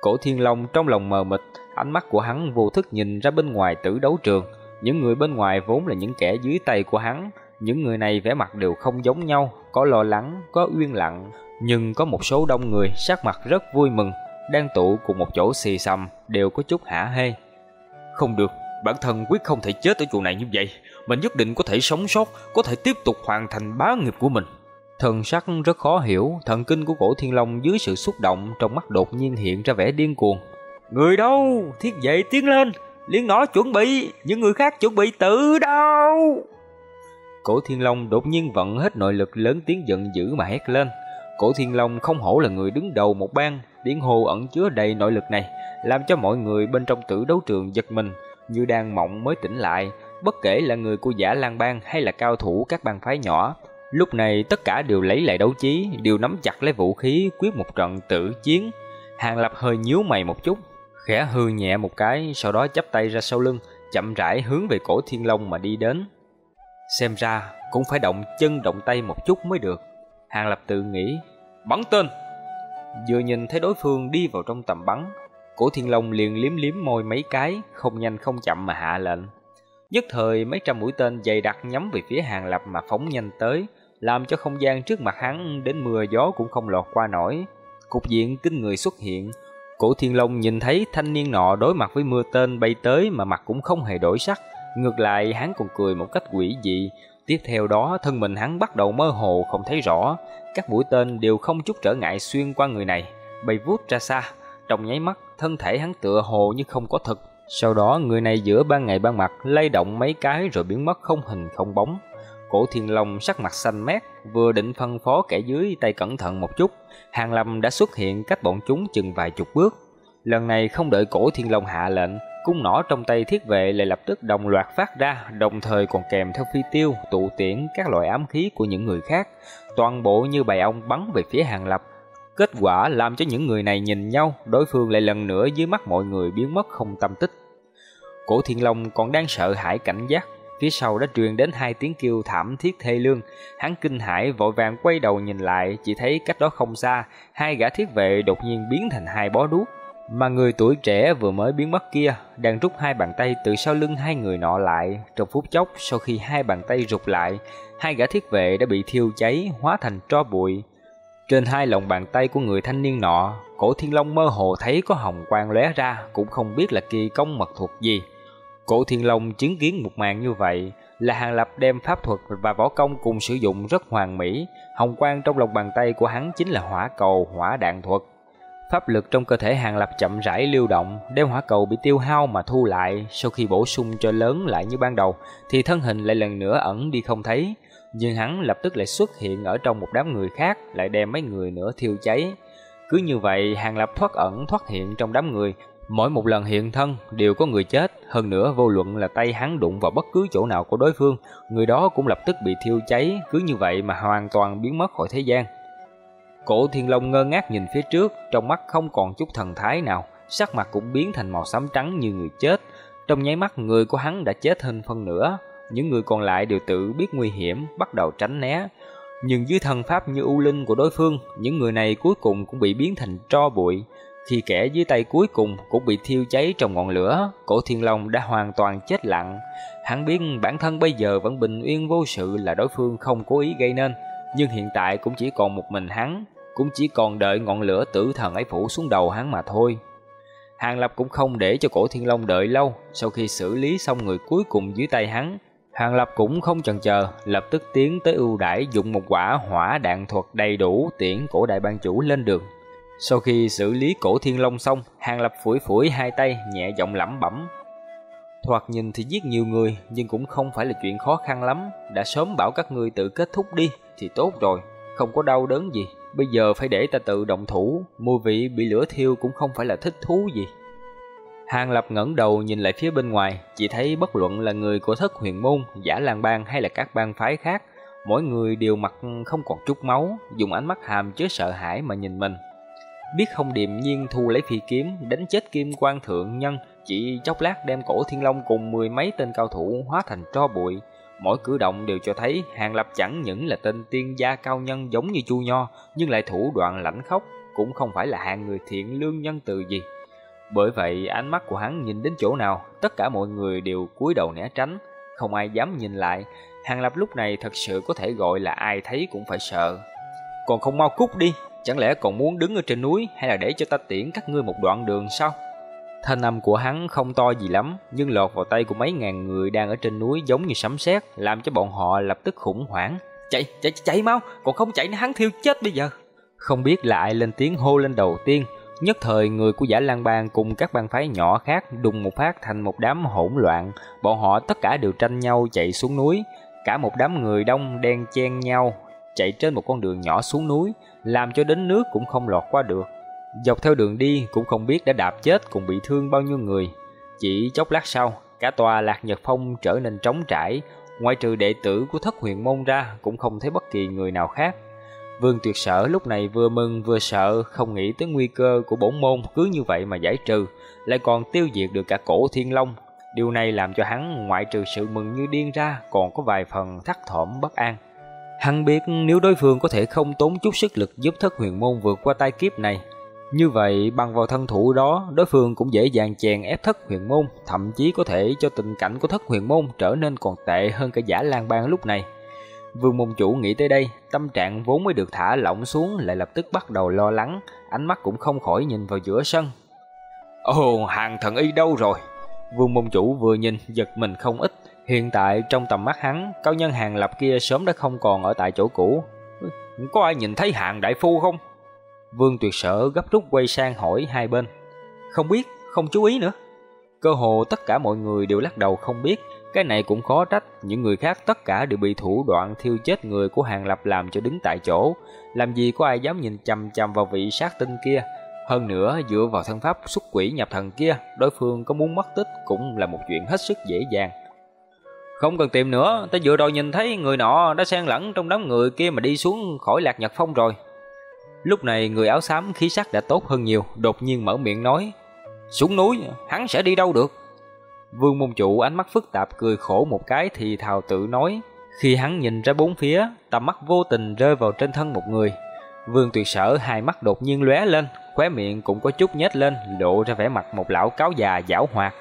Cổ Thiên Long trong lòng mờ mịt, ánh mắt của hắn vô thức nhìn ra bên ngoài tử đấu trường. Những người bên ngoài vốn là những kẻ dưới tay của hắn, những người này vẻ mặt đều không giống nhau, có lo lắng, có uyên lặng, nhưng có một số đông người sắc mặt rất vui mừng, đang tụ cùng một chỗ xì xầm, đều có chút hả hê. Không được, bản thân quyết không thể chết ở chỗ này như vậy, mình nhất định có thể sống sót, có thể tiếp tục hoàn thành bá nghiệp của mình. Thần sắc rất khó hiểu, thần kinh của cổ thiên long dưới sự xúc động trong mắt đột nhiên hiện ra vẻ điên cuồng. Người đâu? Thiết dậy tiến lên, liên nó chuẩn bị, những người khác chuẩn bị tự đâu? Cổ Thiên Long đột nhiên vận hết nội lực lớn tiếng giận dữ mà hét lên. Cổ Thiên Long không hổ là người đứng đầu một bang, điển hồ ẩn chứa đầy nội lực này, làm cho mọi người bên trong tử đấu trường giật mình, như đang mộng mới tỉnh lại, bất kể là người của giả lang bang hay là cao thủ các bang phái nhỏ. Lúc này tất cả đều lấy lại đấu trí, đều nắm chặt lấy vũ khí quyết một trận tử chiến. Hàng Lập hơi nhíu mày một chút, khẽ hư nhẹ một cái, sau đó chắp tay ra sau lưng, chậm rãi hướng về cổ Thiên Long mà đi đến. Xem ra cũng phải động chân động tay một chút mới được. Hàng Lập tự nghĩ, bắn tên. Vừa nhìn thấy đối phương đi vào trong tầm bắn, cổ thiên long liền liếm liếm môi mấy cái, không nhanh không chậm mà hạ lệnh. Nhất thời mấy trăm mũi tên dày đặc nhắm về phía Hàng Lập mà phóng nhanh tới, làm cho không gian trước mặt hắn đến mưa gió cũng không lọt qua nổi. Cục diện kinh người xuất hiện, cổ thiên long nhìn thấy thanh niên nọ đối mặt với mưa tên bay tới mà mặt cũng không hề đổi sắc, Ngược lại hắn còn cười một cách quỷ dị. Tiếp theo đó thân mình hắn bắt đầu mơ hồ không thấy rõ. Các mũi tên đều không chút trở ngại xuyên qua người này. Bay vút ra xa. Trong nháy mắt thân thể hắn tựa hồ như không có thực. Sau đó người này giữa ban ngày ban mặt lay động mấy cái rồi biến mất không hình không bóng. Cổ thiên long sắc mặt xanh mét Vừa định phân phó kẻ dưới tay cẩn thận một chút Hàng Lâm đã xuất hiện cách bọn chúng chừng vài chục bước Lần này không đợi cổ thiên long hạ lệnh Cung nỏ trong tay thiết vệ lại lập tức đồng loạt phát ra, đồng thời còn kèm theo phi tiêu, tụ tiễn các loại ám khí của những người khác, toàn bộ như bầy ong bắn về phía Hàng Lập. Kết quả làm cho những người này nhìn nhau, đối phương lại lần nữa dưới mắt mọi người biến mất không tâm tích. Cổ Thiên Long còn đang sợ hãi cảnh giác, phía sau đã truyền đến hai tiếng kêu thảm thiết thê lương. Hắn kinh hãi vội vàng quay đầu nhìn lại, chỉ thấy cách đó không xa, hai gã thiết vệ đột nhiên biến thành hai bó đuốc, mà người tuổi trẻ vừa mới biến mất kia đang rút hai bàn tay từ sau lưng hai người nọ lại. Trong phút chốc sau khi hai bàn tay rụt lại, hai gã thiết vệ đã bị thiêu cháy hóa thành tro bụi. Trên hai lòng bàn tay của người thanh niên nọ, cổ thiên long mơ hồ thấy có hồng quang lóe ra, cũng không biết là kỳ công mật thuật gì. Cổ Thiên Long chứng kiến một màn như vậy, là Hàng Lập đem pháp thuật và võ công cùng sử dụng rất hoàn mỹ, hồng quang trong lòng bàn tay của hắn chính là hỏa cầu, hỏa đạn thuật. Pháp lực trong cơ thể Hàng Lập chậm rãi lưu động, đem hỏa cầu bị tiêu hao mà thu lại, sau khi bổ sung cho lớn lại như ban đầu, thì thân hình lại lần nữa ẩn đi không thấy, nhưng hắn lập tức lại xuất hiện ở trong một đám người khác, lại đem mấy người nữa thiêu cháy. Cứ như vậy, Hàng Lập thoát ẩn thoát hiện trong đám người, mỗi một lần hiện thân đều có người chết, hơn nữa vô luận là tay hắn đụng vào bất cứ chỗ nào của đối phương, người đó cũng lập tức bị thiêu cháy, cứ như vậy mà hoàn toàn biến mất khỏi thế gian. Cổ Thiên Long ngơ ngác nhìn phía trước, trong mắt không còn chút thần thái nào, sắc mặt cũng biến thành màu xám trắng như người chết. Trong nháy mắt người của hắn đã chết hơn phân nửa, những người còn lại đều tự biết nguy hiểm, bắt đầu tránh né. Nhưng dưới thần pháp như u linh của đối phương, những người này cuối cùng cũng bị biến thành tro bụi. Khi kẻ dưới tay cuối cùng cũng bị thiêu cháy trong ngọn lửa, cổ thiên long đã hoàn toàn chết lặng. Hắn biết bản thân bây giờ vẫn bình yên vô sự là đối phương không cố ý gây nên, nhưng hiện tại cũng chỉ còn một mình hắn, cũng chỉ còn đợi ngọn lửa tử thần ấy phủ xuống đầu hắn mà thôi. Hàng Lập cũng không để cho cổ thiên long đợi lâu, sau khi xử lý xong người cuối cùng dưới tay hắn, Hàng Lập cũng không chần chờ, lập tức tiến tới ưu đãi dùng một quả hỏa đạn thuật đầy đủ tiễn cổ đại ban chủ lên đường. Sau khi xử lý cổ thiên long xong, Hàng Lập phủi phủi hai tay, nhẹ giọng lẩm bẩm. Thoạt nhìn thì giết nhiều người, nhưng cũng không phải là chuyện khó khăn lắm. Đã sớm bảo các ngươi tự kết thúc đi, thì tốt rồi, không có đau đớn gì. Bây giờ phải để ta tự động thủ, mùi vị bị lửa thiêu cũng không phải là thích thú gì. Hàng Lập ngẩng đầu nhìn lại phía bên ngoài, chỉ thấy bất luận là người của thất huyền môn, giả lang bang hay là các bang phái khác, mỗi người đều mặt không còn chút máu, dùng ánh mắt hàm chứa sợ hãi mà nhìn mình. Biết không điềm nhiên thu lấy phi kiếm, đánh chết kim quan thượng nhân, chỉ chốc lát đem cổ thiên long cùng mười mấy tên cao thủ hóa thành tro bụi. Mỗi cử động đều cho thấy Hàng Lập chẳng những là tên tiên gia cao nhân giống như Chu Nho, nhưng lại thủ đoạn lãnh khốc, cũng không phải là hạng người thiện lương nhân từ gì. Bởi vậy ánh mắt của hắn nhìn đến chỗ nào, tất cả mọi người đều cúi đầu né tránh, không ai dám nhìn lại. Hàng Lập lúc này thật sự có thể gọi là ai thấy cũng phải sợ. Còn không mau cút đi, chẳng lẽ còn muốn đứng ở trên núi hay là để cho ta tiễn các ngươi một đoạn đường sao? Thanh âm của hắn không to gì lắm, nhưng lọt vào tay của mấy ngàn người đang ở trên núi giống như sấm sét, làm cho bọn họ lập tức khủng hoảng. Chạy, chạy, chạy mau, còn không chạy hắn thiêu chết bây giờ. Không biết là ai lên tiếng hô lên đầu tiên, Nhất thời người của Giả lang Bang cùng các bang phái nhỏ khác đùng một phát thành một đám hỗn loạn, bọn họ tất cả đều tranh nhau chạy xuống núi, cả một đám người đông đen chen nhau chạy trên một con đường nhỏ xuống núi, làm cho đến nước cũng không lọt qua được. Dọc theo đường đi cũng không biết đã đạp chết cùng bị thương bao nhiêu người. Chỉ chốc lát sau, cả tòa Lạc Nhật Phong trở nên trống trải, ngoại trừ đệ tử của Thất Huyền Môn ra cũng không thấy bất kỳ người nào khác. Vương Tuyệt Sở lúc này vừa mừng vừa sợ, không nghĩ tới nguy cơ của bổn môn cứ như vậy mà giải trừ, lại còn tiêu diệt được cả cổ Thiên Long. Điều này làm cho hắn ngoại trừ sự mừng như điên ra, còn có vài phần thắt thỏm bất an. Hắn biết nếu đối phương có thể không tốn chút sức lực giúp thất huyền môn vượt qua tai kiếp này, như vậy bằng vào thân thủ đó, đối phương cũng dễ dàng chèn ép thất huyền môn, thậm chí có thể cho tình cảnh của thất huyền môn trở nên còn tệ hơn cả giả lang bang lúc này. Vương môn chủ nghĩ tới đây, tâm trạng vốn mới được thả lỏng xuống lại lập tức bắt đầu lo lắng, ánh mắt cũng không khỏi nhìn vào giữa sân. Ồ, hàng thần y đâu rồi? Vương môn chủ vừa nhìn, giật mình không ít. Hiện tại trong tầm mắt hắn, cao nhân hàng lập kia sớm đã không còn ở tại chỗ cũ. Có ai nhìn thấy hàng đại phu không? Vương tuyệt sở gấp rút quay sang hỏi hai bên. Không biết, không chú ý nữa. Cơ hồ tất cả mọi người đều lắc đầu không biết, cái này cũng khó trách, những người khác tất cả đều bị thủ đoạn thiêu chết người của Hàng Lập làm cho đứng tại chỗ. Làm gì có ai dám nhìn chằm chằm vào vị sát tinh kia. Hơn nữa, dựa vào thân pháp xuất quỷ nhập thần kia, đối phương có muốn mất tích cũng là một chuyện hết sức dễ dàng. Không cần tìm nữa, ta vừa rồi nhìn thấy người nọ đã xen lẫn trong đám người kia mà đi xuống khỏi lạc nhật phong rồi. Lúc này người áo xám khí sắc đã tốt hơn nhiều, đột nhiên mở miệng nói. Xuống núi, hắn sẽ đi đâu được? Vương môn chủ ánh mắt phức tạp cười khổ một cái thì thào tự nói. Khi hắn nhìn ra bốn phía, tầm mắt vô tình rơi vào trên thân một người. Vương tuyệt sở hai mắt đột nhiên lóe lên, khóe miệng cũng có chút nhếch lên, lộ ra vẻ mặt một lão cáo già giảo hoạt.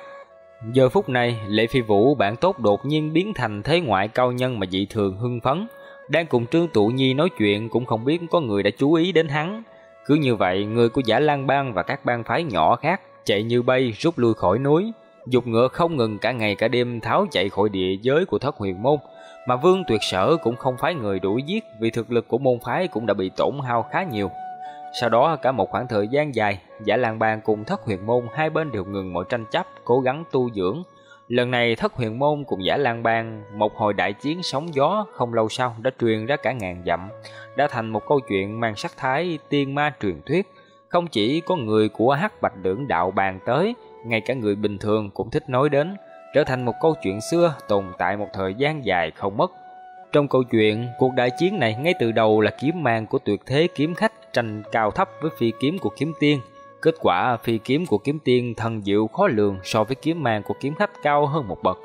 Giờ phút này, Lệ Phi Vũ bản tốt đột nhiên biến thành thế ngoại cao nhân mà dị thường hưng phấn. Đang cùng Trương Tụ Nhi nói chuyện cũng không biết có người đã chú ý đến hắn. Cứ như vậy, người của Giả Lan Bang và các bang phái nhỏ khác chạy như bay rút lui khỏi núi. dục ngựa không ngừng cả ngày cả đêm tháo chạy khỏi địa giới của thất huyền môn, mà Vương Tuyệt Sở cũng không phái người đuổi giết vì thực lực của môn phái cũng đã bị tổn hao khá nhiều. Sau đó cả một khoảng thời gian dài, Giả Lang Bang cùng Thất Huyền Môn hai bên đều ngừng mọi tranh chấp, cố gắng tu dưỡng. Lần này Thất Huyền Môn cùng Giả Lang Bang một hồi đại chiến sóng gió không lâu sau đã truyền ra cả ngàn dặm, đã thành một câu chuyện mang sắc thái tiên ma truyền thuyết. Không chỉ có người của Hắc Bạch Lưỡng Đạo bàn tới, ngay cả người bình thường cũng thích nói đến, trở thành một câu chuyện xưa tồn tại một thời gian dài không mất. Trong câu chuyện, cuộc đại chiến này ngay từ đầu là kiếm mang của tuyệt thế kiếm khách tranh cao thấp với phi kiếm của kiếm tiên. Kết quả phi kiếm của kiếm tiên thần diệu khó lường so với kiếm mang của kiếm khách cao hơn một bậc.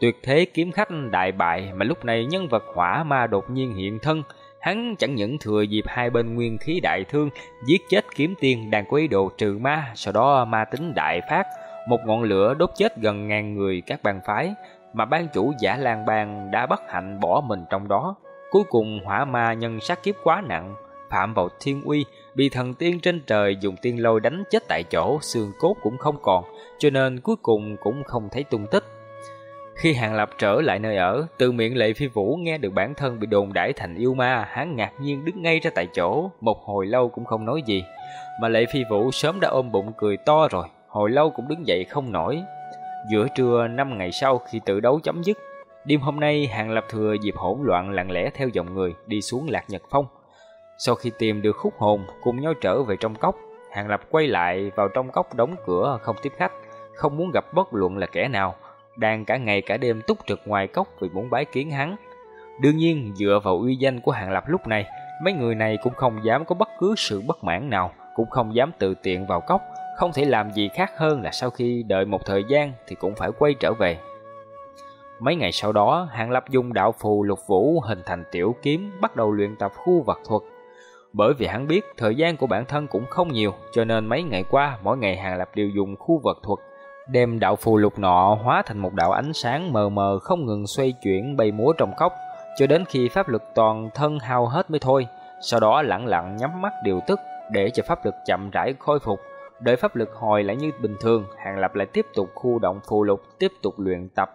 Tuyệt thế kiếm khách đại bại mà lúc này nhân vật hỏa ma đột nhiên hiện thân. Hắn chẳng những thừa dịp hai bên nguyên khí đại thương giết chết kiếm tiên đang có ý đồ trừ ma, sau đó ma tính đại phát, một ngọn lửa đốt chết gần ngàn người các bang phái, mà ban chủ giả lan bang đã bất hạnh bỏ mình trong đó. Cuối cùng hỏa ma nhân sát kiếp quá nặng, phạm vào thiên uy, bị thần tiên trên trời dùng tiên lôi đánh chết tại chỗ, xương cốt cũng không còn, cho nên cuối cùng cũng không thấy tung tích. Khi Hàng Lập trở lại nơi ở, từ miệng Lệ Phi Vũ nghe được bản thân bị đồn đãi thành yêu ma, hắn ngạc nhiên đứng ngay ra tại chỗ, một hồi lâu cũng không nói gì. Mà Lệ Phi Vũ sớm đã ôm bụng cười to rồi, hồi lâu cũng đứng dậy không nổi. Giữa trưa năm ngày sau khi tự đấu chấm dứt, đêm hôm nay Hàng Lập thừa dịp hỗn loạn lặng lẽ theo dòng người đi xuống Lạc Nhật Phong. Sau khi tìm được khúc hồn cùng nhau trở về trong cốc, Hàng Lập quay lại vào trong cốc đóng cửa không tiếp khách, không muốn gặp bất luận là kẻ nào, đang cả ngày cả đêm túc trực ngoài cốc vì muốn bái kiến hắn. Đương nhiên dựa vào uy danh của Hàng Lập lúc này, mấy người này cũng không dám có bất cứ sự bất mãn nào, cũng không dám tự tiện vào cốc, không thể làm gì khác hơn là sau khi đợi một thời gian thì cũng phải quay trở về. Mấy ngày sau đó, Hàng Lập dùng đạo phù lục vũ hình thành tiểu kiếm bắt đầu luyện tập khu vật thuật. Bởi vì hắn biết thời gian của bản thân cũng không nhiều, cho nên mấy ngày qua mỗi ngày Hàng Lập đều dùng khu vật thuật đem đạo phù lục nọ hóa thành một đạo ánh sáng mờ mờ không ngừng xoay chuyển bay múa trong cốc, cho đến khi pháp lực toàn thân hao hết mới thôi. Sau đó lặng lặng nhắm mắt điều tức để cho pháp lực chậm rãi khôi phục. Đợi pháp lực hồi lại như bình thường, Hàng Lập lại tiếp tục khu động phù lục, tiếp tục luyện tập.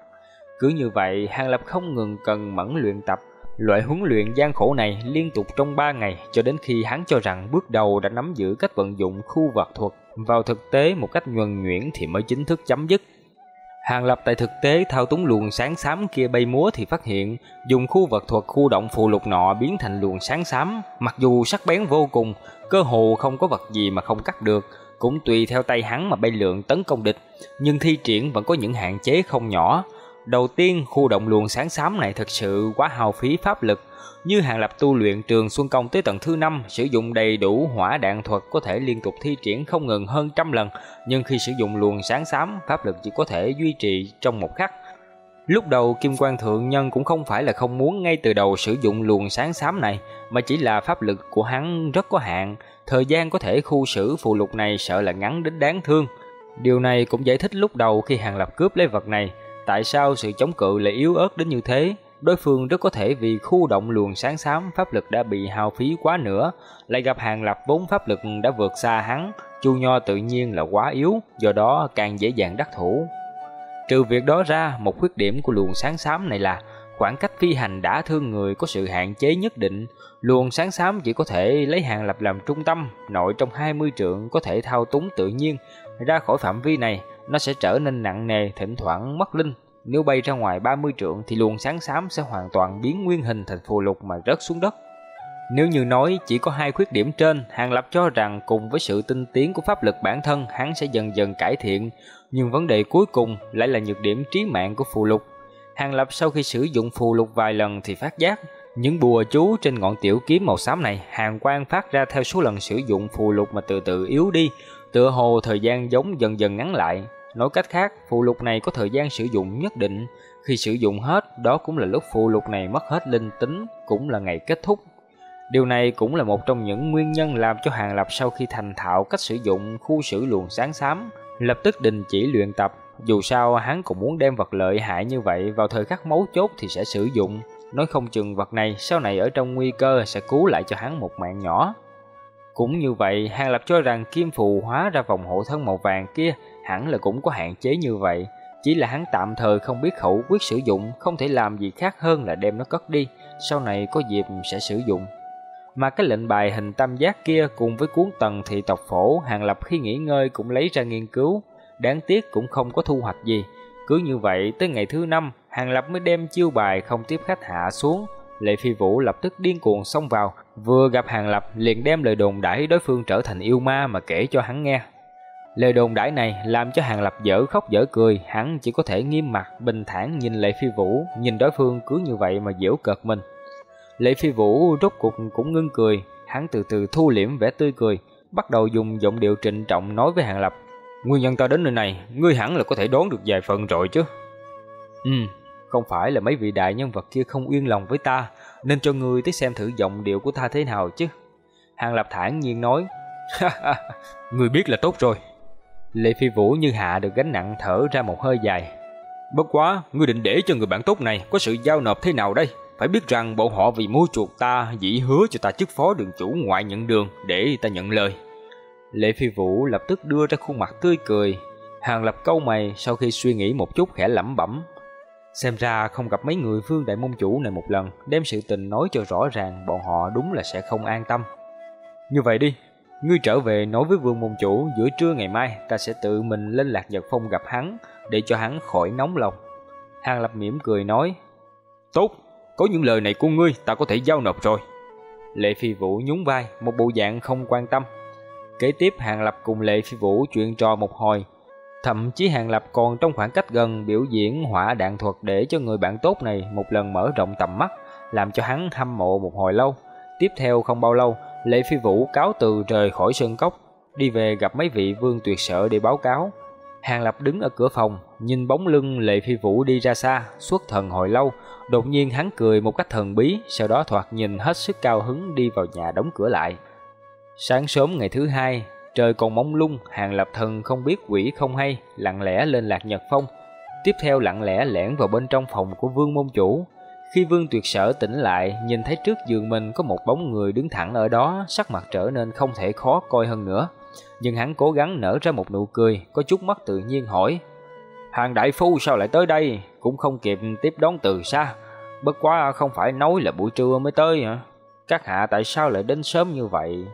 Cứ như vậy, Hàng Lập không ngừng cần mẫn luyện tập. Loại huấn luyện gian khổ này liên tục trong 3 ngày cho đến khi hắn cho rằng bước đầu đã nắm giữ cách vận dụng khu vật thuật vào thực tế một cách nhuần nhuyễn thì mới chính thức chấm dứt. Hàng Lập tại thực tế thao túng luồng sáng xám kia bay múa thì phát hiện dùng khu vật thuật khu động phù lục nọ biến thành luồng sáng xám, mặc dù sắc bén vô cùng, cơ hồ không có vật gì mà không cắt được, cũng tùy theo tay hắn mà bay lượn tấn công địch, nhưng thi triển vẫn có những hạn chế không nhỏ. Đầu tiên, khu động luồng sáng xám này thật sự quá hao phí pháp lực, như Hàng Lập tu luyện trường Xuân Công tới tầng thứ 5, sử dụng đầy đủ hỏa đạn thuật có thể liên tục thi triển không ngừng hơn trăm lần, nhưng khi sử dụng luồng sáng xám, pháp lực chỉ có thể duy trì trong một khắc. Lúc đầu Kim Quan Thượng Nhân cũng không phải là không muốn ngay từ đầu sử dụng luồng sáng xám này, mà chỉ là pháp lực của hắn rất có hạn, thời gian có thể khu xử phù lục này sợ là ngắn đến đáng thương. Điều này cũng giải thích lúc đầu khi Hàng Lập cướp lấy vật này, tại sao sự chống cự lại yếu ớt đến như thế. Đối phương rất có thể vì khu động luồng sáng xám pháp lực đã bị hao phí quá nữa, lại gặp Hàng Lập vốn pháp lực đã vượt xa hắn, Chu Nho tự nhiên là quá yếu, do đó càng dễ dàng đắc thủ. Trừ việc đó ra, một khuyết điểm của luồng sáng xám này là khoảng cách phi hành đã thương người có sự hạn chế nhất định, luồng sáng xám chỉ có thể lấy Hàng Lập làm trung tâm, nội trong 20 trượng có thể thao túng tự nhiên, ra khỏi phạm vi này nó sẽ trở nên nặng nề, thỉnh thoảng mất linh. Nếu bay ra ngoài 30 trượng thì luồng sáng xám sẽ hoàn toàn biến nguyên hình thành phù lục mà rớt xuống đất. Nếu như nói chỉ có hai khuyết điểm trên, Hàng Lập cho rằng cùng với sự tinh tiến của pháp lực bản thân hắn sẽ dần dần cải thiện, nhưng vấn đề cuối cùng lại là nhược điểm trí mạng của phù lục. Hàng Lập sau khi sử dụng phù lục vài lần thì phát giác, những bùa chú trên ngọn tiểu kiếm màu xám này hàng quang phát ra theo số lần sử dụng phù lục mà từ từ yếu đi, tựa hồ thời gian giống dần dần ngắn lại. Nói cách khác, phụ lục này có thời gian sử dụng nhất định, khi sử dụng hết, đó cũng là lúc phụ lục này mất hết linh tính, cũng là ngày kết thúc. Điều này cũng là một trong những nguyên nhân làm cho Hàng Lập sau khi thành thạo cách sử dụng khu sử luồng sáng xám, lập tức đình chỉ luyện tập. Dù sao hắn cũng muốn đem vật lợi hại như vậy vào thời khắc mấu chốt thì sẽ sử dụng. Nói không chừng vật này sau này ở trong nguy cơ sẽ cứu lại cho hắn một mạng nhỏ. Cũng như vậy, Hàng Lập cho rằng kim phù hóa ra vòng hộ thân màu vàng kia hẳn là cũng có hạn chế như vậy. Chỉ là hắn tạm thời không biết khẩu quyết sử dụng, không thể làm gì khác hơn là đem nó cất đi, sau này có dịp sẽ sử dụng. Mà cái lệnh bài hình tam giác kia cùng với cuốn tầng thị tộc phổ, Hàng Lập khi nghỉ ngơi cũng lấy ra nghiên cứu, đáng tiếc cũng không có thu hoạch gì. Cứ như vậy, tới ngày thứ năm, Hàng Lập mới đem chiêu bài không tiếp khách hạ xuống. Lệ Phi Vũ lập tức điên cuồng xông vào, vừa gặp Hàng Lập liền đem lời đồn đãi đối phương trở thành yêu ma mà kể cho hắn nghe. Lời đồn đãi này làm cho Hàng Lập dở khóc dở cười, hắn chỉ có thể nghiêm mặt, bình thản nhìn Lệ Phi Vũ, nhìn đối phương cứ như vậy mà giễu cợt mình. Lệ Phi Vũ rốt cuộc cũng ngưng cười, hắn từ từ thu liễm vẻ tươi cười, bắt đầu dùng giọng điệu trịnh trọng nói với Hàng Lập. Nguyên nhân ta đến nơi này, ngươi hẳn là có thể đoán được vài phần rồi chứ. Ừ, không phải là mấy vị đại nhân vật kia không yên lòng với ta, nên cho ngươi tới xem thử giọng điệu của ta thế nào chứ. Hàng Lập thản nhiên nói, Ngươi biết là tốt rồi. Lệ Phi Vũ như hạ được gánh nặng thở ra một hơi dài. Bất quá, ngươi định để cho người bạn tốt này có sự giao nộp thế nào đây? Phải biết rằng bọn họ vì mua chuộc ta dĩ hứa cho ta chức phó đường chủ ngoại nhận đường để ta nhận lời. Lệ Phi Vũ lập tức đưa ra khuôn mặt tươi cười. Hàng lập câu mày sau khi suy nghĩ một chút khẽ lẩm bẩm. Xem ra không gặp mấy người vương đại môn chủ này một lần, đem sự tình nói cho rõ ràng bọn họ đúng là sẽ không an tâm. Như vậy đi, ngươi trở về nói với vương môn chủ giữa trưa ngày mai ta sẽ tự mình lên lạc nhật phong gặp hắn để cho hắn khỏi nóng lòng. Hàng lập mỉm cười nói, Tốt, có những lời này của ngươi ta có thể giao nộp rồi. Lệ Phi Vũ nhún vai, một bộ dạng không quan tâm. Kế tiếp Hàng Lập cùng Lệ Phi Vũ chuyện trò một hồi. Thậm chí Hàng Lập còn trong khoảng cách gần biểu diễn hỏa đạn thuật để cho người bạn tốt này một lần mở rộng tầm mắt, làm cho hắn hâm mộ một hồi lâu. Tiếp theo không bao lâu, Lệ Phi Vũ cáo từ rời khỏi sơn cốc, đi về gặp mấy vị vương tuyệt sợ để báo cáo. Hàng Lập đứng ở cửa phòng, nhìn bóng lưng Lệ Phi Vũ đi ra xa, suốt thần hồi lâu, đột nhiên hắn cười một cách thần bí, sau đó thoạt nhìn hết sức cao hứng đi vào nhà đóng cửa lại. Sáng sớm ngày thứ hai, trời còn mông lung, Hàng Lập Thần không biết quỷ không hay, lặng lẽ lên Lạc Nhật Phong. Tiếp theo lặng lẽ lẻn vào bên trong phòng của Vương Môn Chủ. Khi Vương Tuyệt Sở tỉnh lại, nhìn thấy trước giường mình có một bóng người đứng thẳng ở đó, sắc mặt trở nên không thể khó coi hơn nữa. Nhưng hắn cố gắng nở ra một nụ cười, có chút mắt tự nhiên hỏi. Hàng đại phu sao lại tới đây, cũng không kịp tiếp đón từ xa. Bất quá không phải nói là buổi trưa mới tới hả? Các hạ tại sao lại đến sớm như vậy?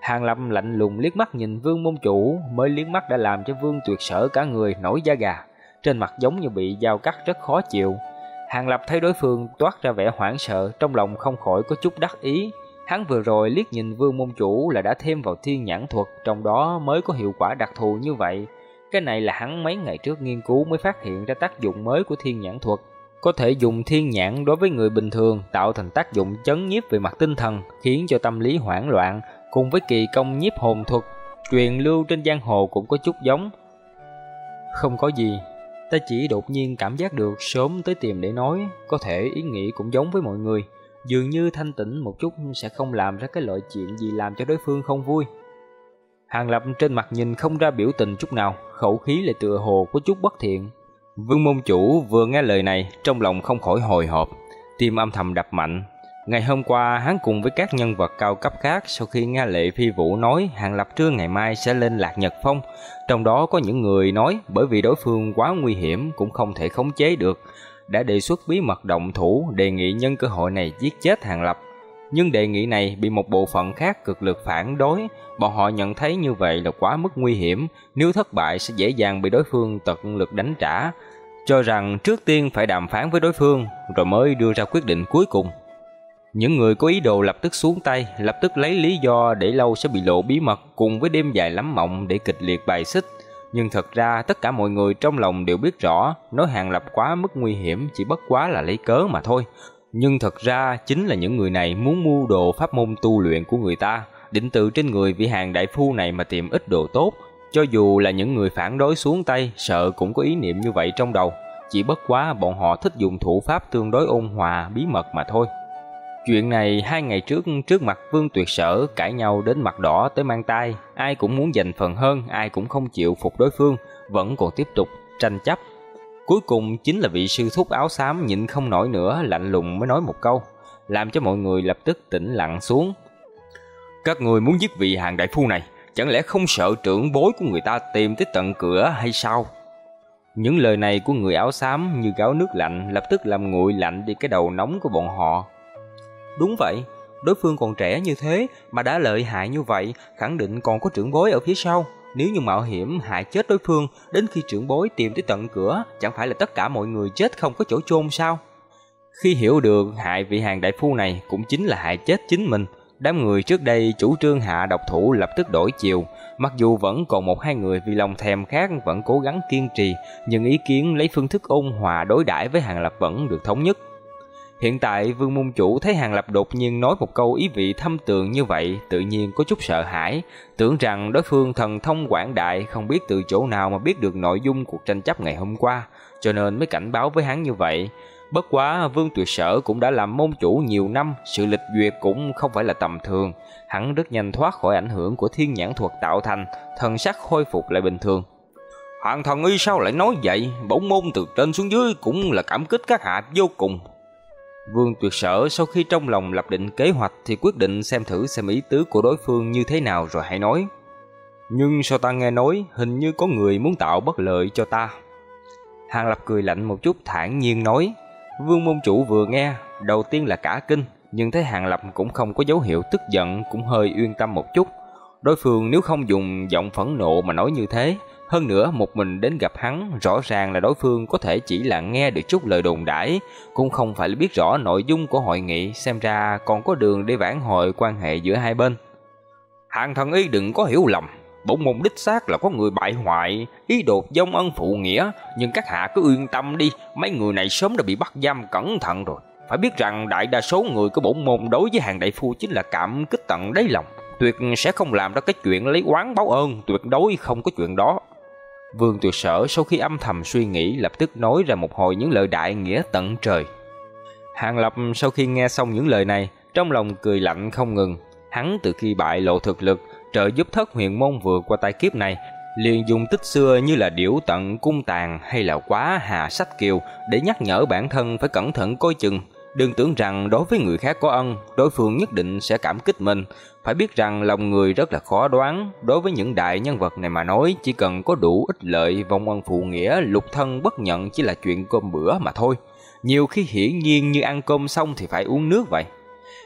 Hàng lâm lạnh lùng liếc mắt nhìn Vương môn chủ, mới liếc mắt đã làm cho Vương tuyệt sở cả người nổi da gà, trên mặt giống như bị dao cắt rất khó chịu. Hàng Lập thấy đối phương toát ra vẻ hoảng sợ, trong lòng không khỏi có chút đắc ý. Hắn vừa rồi liếc nhìn Vương môn chủ là đã thêm vào thiên nhãn thuật, trong đó mới có hiệu quả đặc thù như vậy. Cái này là hắn mấy ngày trước nghiên cứu mới phát hiện ra tác dụng mới của thiên nhãn thuật. Có thể dùng thiên nhãn đối với người bình thường tạo thành tác dụng chấn nhiếp về mặt tinh thần, khiến cho tâm lý hoảng loạn, cùng với kỳ công nhiếp hồn thuật, truyền lưu trên giang hồ cũng có chút giống. Không có gì, ta chỉ đột nhiên cảm giác được sớm tới tìm để nói, có thể ý nghĩ cũng giống với mọi người, dường như thanh tĩnh một chút sẽ không làm ra cái loại chuyện gì làm cho đối phương không vui. Hàng Lập trên mặt nhìn không ra biểu tình chút nào, khẩu khí lại tựa hồ có chút bất thiện. Vương môn chủ vừa nghe lời này, trong lòng không khỏi hồi hộp, tim âm thầm đập mạnh, Ngày hôm qua, hắn cùng với các nhân vật cao cấp khác sau khi nghe Lệ Phi Vũ nói Hàng Lập trưa ngày mai sẽ lên Lạc Nhật Phong. Trong đó có những người nói bởi vì đối phương quá nguy hiểm cũng không thể khống chế được. Đã đề xuất bí mật động thủ đề nghị nhân cơ hội này giết chết Hàng Lập. Nhưng đề nghị này bị một bộ phận khác cực lực phản đối. Bọn họ nhận thấy như vậy là quá mức nguy hiểm. Nếu thất bại sẽ dễ dàng bị đối phương tận lực đánh trả. Cho rằng trước tiên phải đàm phán với đối phương rồi mới đưa ra quyết định cuối cùng. Những người có ý đồ lập tức xuống tay, lập tức lấy lý do để lâu sẽ bị lộ bí mật cùng với đêm dài lắm mộng để kịch liệt bài xích. Nhưng thật ra tất cả mọi người trong lòng đều biết rõ, nói hàng lập quá mức nguy hiểm chỉ bất quá là lấy cớ mà thôi. Nhưng thật ra chính là những người này muốn mua đồ pháp môn tu luyện của người ta, định tự trên người vị hàng đại phu này mà tìm ít đồ tốt. Cho dù là những người phản đối xuống tay, sợ cũng có ý niệm như vậy trong đầu. Chỉ bất quá bọn họ thích dùng thủ pháp tương đối ôn hòa, bí mật mà thôi. Chuyện này hai ngày trước trước mặt Vương Tuyệt Sở cãi nhau đến mặt đỏ tới mang tay, ai cũng muốn giành phần hơn, ai cũng không chịu phục đối phương, vẫn còn tiếp tục tranh chấp. Cuối cùng chính là vị sư thúc áo xám nhịn không nổi nữa, lạnh lùng mới nói một câu, làm cho mọi người lập tức tĩnh lặng xuống. Các người muốn giết vị hàng đại phu này, chẳng lẽ không sợ trưởng bối của người ta tìm tới tận cửa hay sao? Những lời này của người áo xám như gáo nước lạnh lập tức làm nguội lạnh đi cái đầu nóng của bọn họ. Đúng vậy, đối phương còn trẻ như thế mà đã lợi hại như vậy, khẳng định còn có trưởng bối ở phía sau. Nếu như mạo hiểm hại chết đối phương, đến khi trưởng bối tìm tới tận cửa, chẳng phải là tất cả mọi người chết không có chỗ chôn sao? Khi hiểu được hại vị hàng đại phu này cũng chính là hại chết chính mình, đám người trước đây chủ trương hạ độc thủ lập tức đổi chiều, mặc dù vẫn còn một hai người vì lòng thèm khác vẫn cố gắng kiên trì, nhưng ý kiến lấy phương thức ôn hòa đối đãi với Hàng Lập vẫn được thống nhất. Hiện tại Vương Môn Chủ thấy Hàng Lập đột nhiên nói một câu ý vị thâm tường như vậy, tự nhiên có chút sợ hãi, tưởng rằng đối phương thần thông quảng đại không biết từ chỗ nào mà biết được nội dung cuộc tranh chấp ngày hôm qua, cho nên mới cảnh báo với hắn như vậy. Bất quá Vương Tuyệt Sở cũng đã làm môn chủ nhiều năm, sự lịch duyệt cũng không phải là tầm thường, hắn rất nhanh thoát khỏi ảnh hưởng của thiên nhãn thuật tạo thành, thần sắc khôi phục lại bình thường. Hoàng thần y sao lại nói vậy? Bổn môn từ trên xuống dưới cũng là cảm kích các hạ vô cùng. Vương tuyệt sở sau khi trong lòng lập định kế hoạch thì quyết định xem thử xem ý tứ của đối phương như thế nào rồi hãy nói. Nhưng sao ta nghe nói hình như có người muốn tạo bất lợi cho ta. Hàng Lập cười lạnh một chút thản nhiên nói. Vương môn chủ vừa nghe, đầu tiên là cả kinh, nhưng thấy Hàng Lập cũng không có dấu hiệu tức giận cũng hơi yên tâm một chút. Đối phương nếu không dùng giọng phẫn nộ mà nói như thế, hơn nữa một mình đến gặp hắn, rõ ràng là đối phương có thể chỉ là nghe được chút lời đồn đãi, cũng không phải biết rõ nội dung của hội nghị, xem ra còn có đường để vãn hồi quan hệ giữa hai bên. Hàng thần y đừng có hiểu lầm, bổn môn đích xác là có người bại hoại, ý đồ dông ân phụ nghĩa, nhưng các hạ cứ yên tâm đi, mấy người này sớm đã bị bắt giam cẩn thận rồi. Phải biết rằng đại đa số người của bổn môn đối với hàng đại phu chính là cảm kích tận đáy lòng, tuyệt sẽ không làm ra cái chuyện lấy oán báo ơn, tuyệt đối không có chuyện đó. Vương Tuyệt Sở sau khi âm thầm suy nghĩ lập tức nói ra một hồi những lời đại nghĩa tận trời. Hàng Lập sau khi nghe xong những lời này, trong lòng cười lạnh không ngừng. Hắn từ khi bại lộ thực lực, trợ giúp thất huyền môn vượt qua tai kiếp này, liền dùng tích xưa như là điểu tận cung tàn hay là quá hà sách kiều để nhắc nhở bản thân phải cẩn thận coi chừng. Đừng tưởng rằng đối với người khác có ân, đối phương nhất định sẽ cảm kích mình. Phải biết rằng lòng người rất là khó đoán. Đối với những đại nhân vật này mà nói, chỉ cần có đủ ích lợi, vong ân phụ nghĩa, lục thân bất nhận chỉ là chuyện cơm bữa mà thôi. Nhiều khi hiển nhiên như ăn cơm xong thì phải uống nước vậy.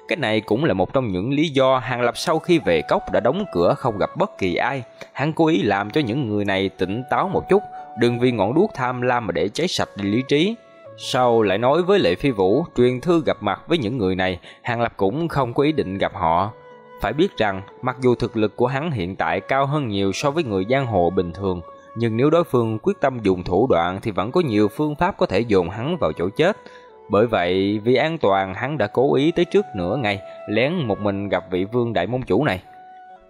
Cái này cũng là một trong những lý do Hàng Lập sau khi về cốc đã đóng cửa không gặp bất kỳ ai. Hắn cố ý làm cho những người này tỉnh táo một chút, đừng vì ngọn đuốc tham lam mà để cháy sạch đi lý trí. Sau lại nói với Lệ Phi Vũ truyền thư gặp mặt với những người này, Hàng Lập cũng không có ý định gặp họ. Phải biết rằng, mặc dù thực lực của hắn hiện tại cao hơn nhiều so với người giang hồ bình thường, nhưng nếu đối phương quyết tâm dùng thủ đoạn thì vẫn có nhiều phương pháp có thể dồn hắn vào chỗ chết. Bởi vậy, vì an toàn hắn đã cố ý tới trước nửa ngày, lén một mình gặp vị vương đại môn chủ này.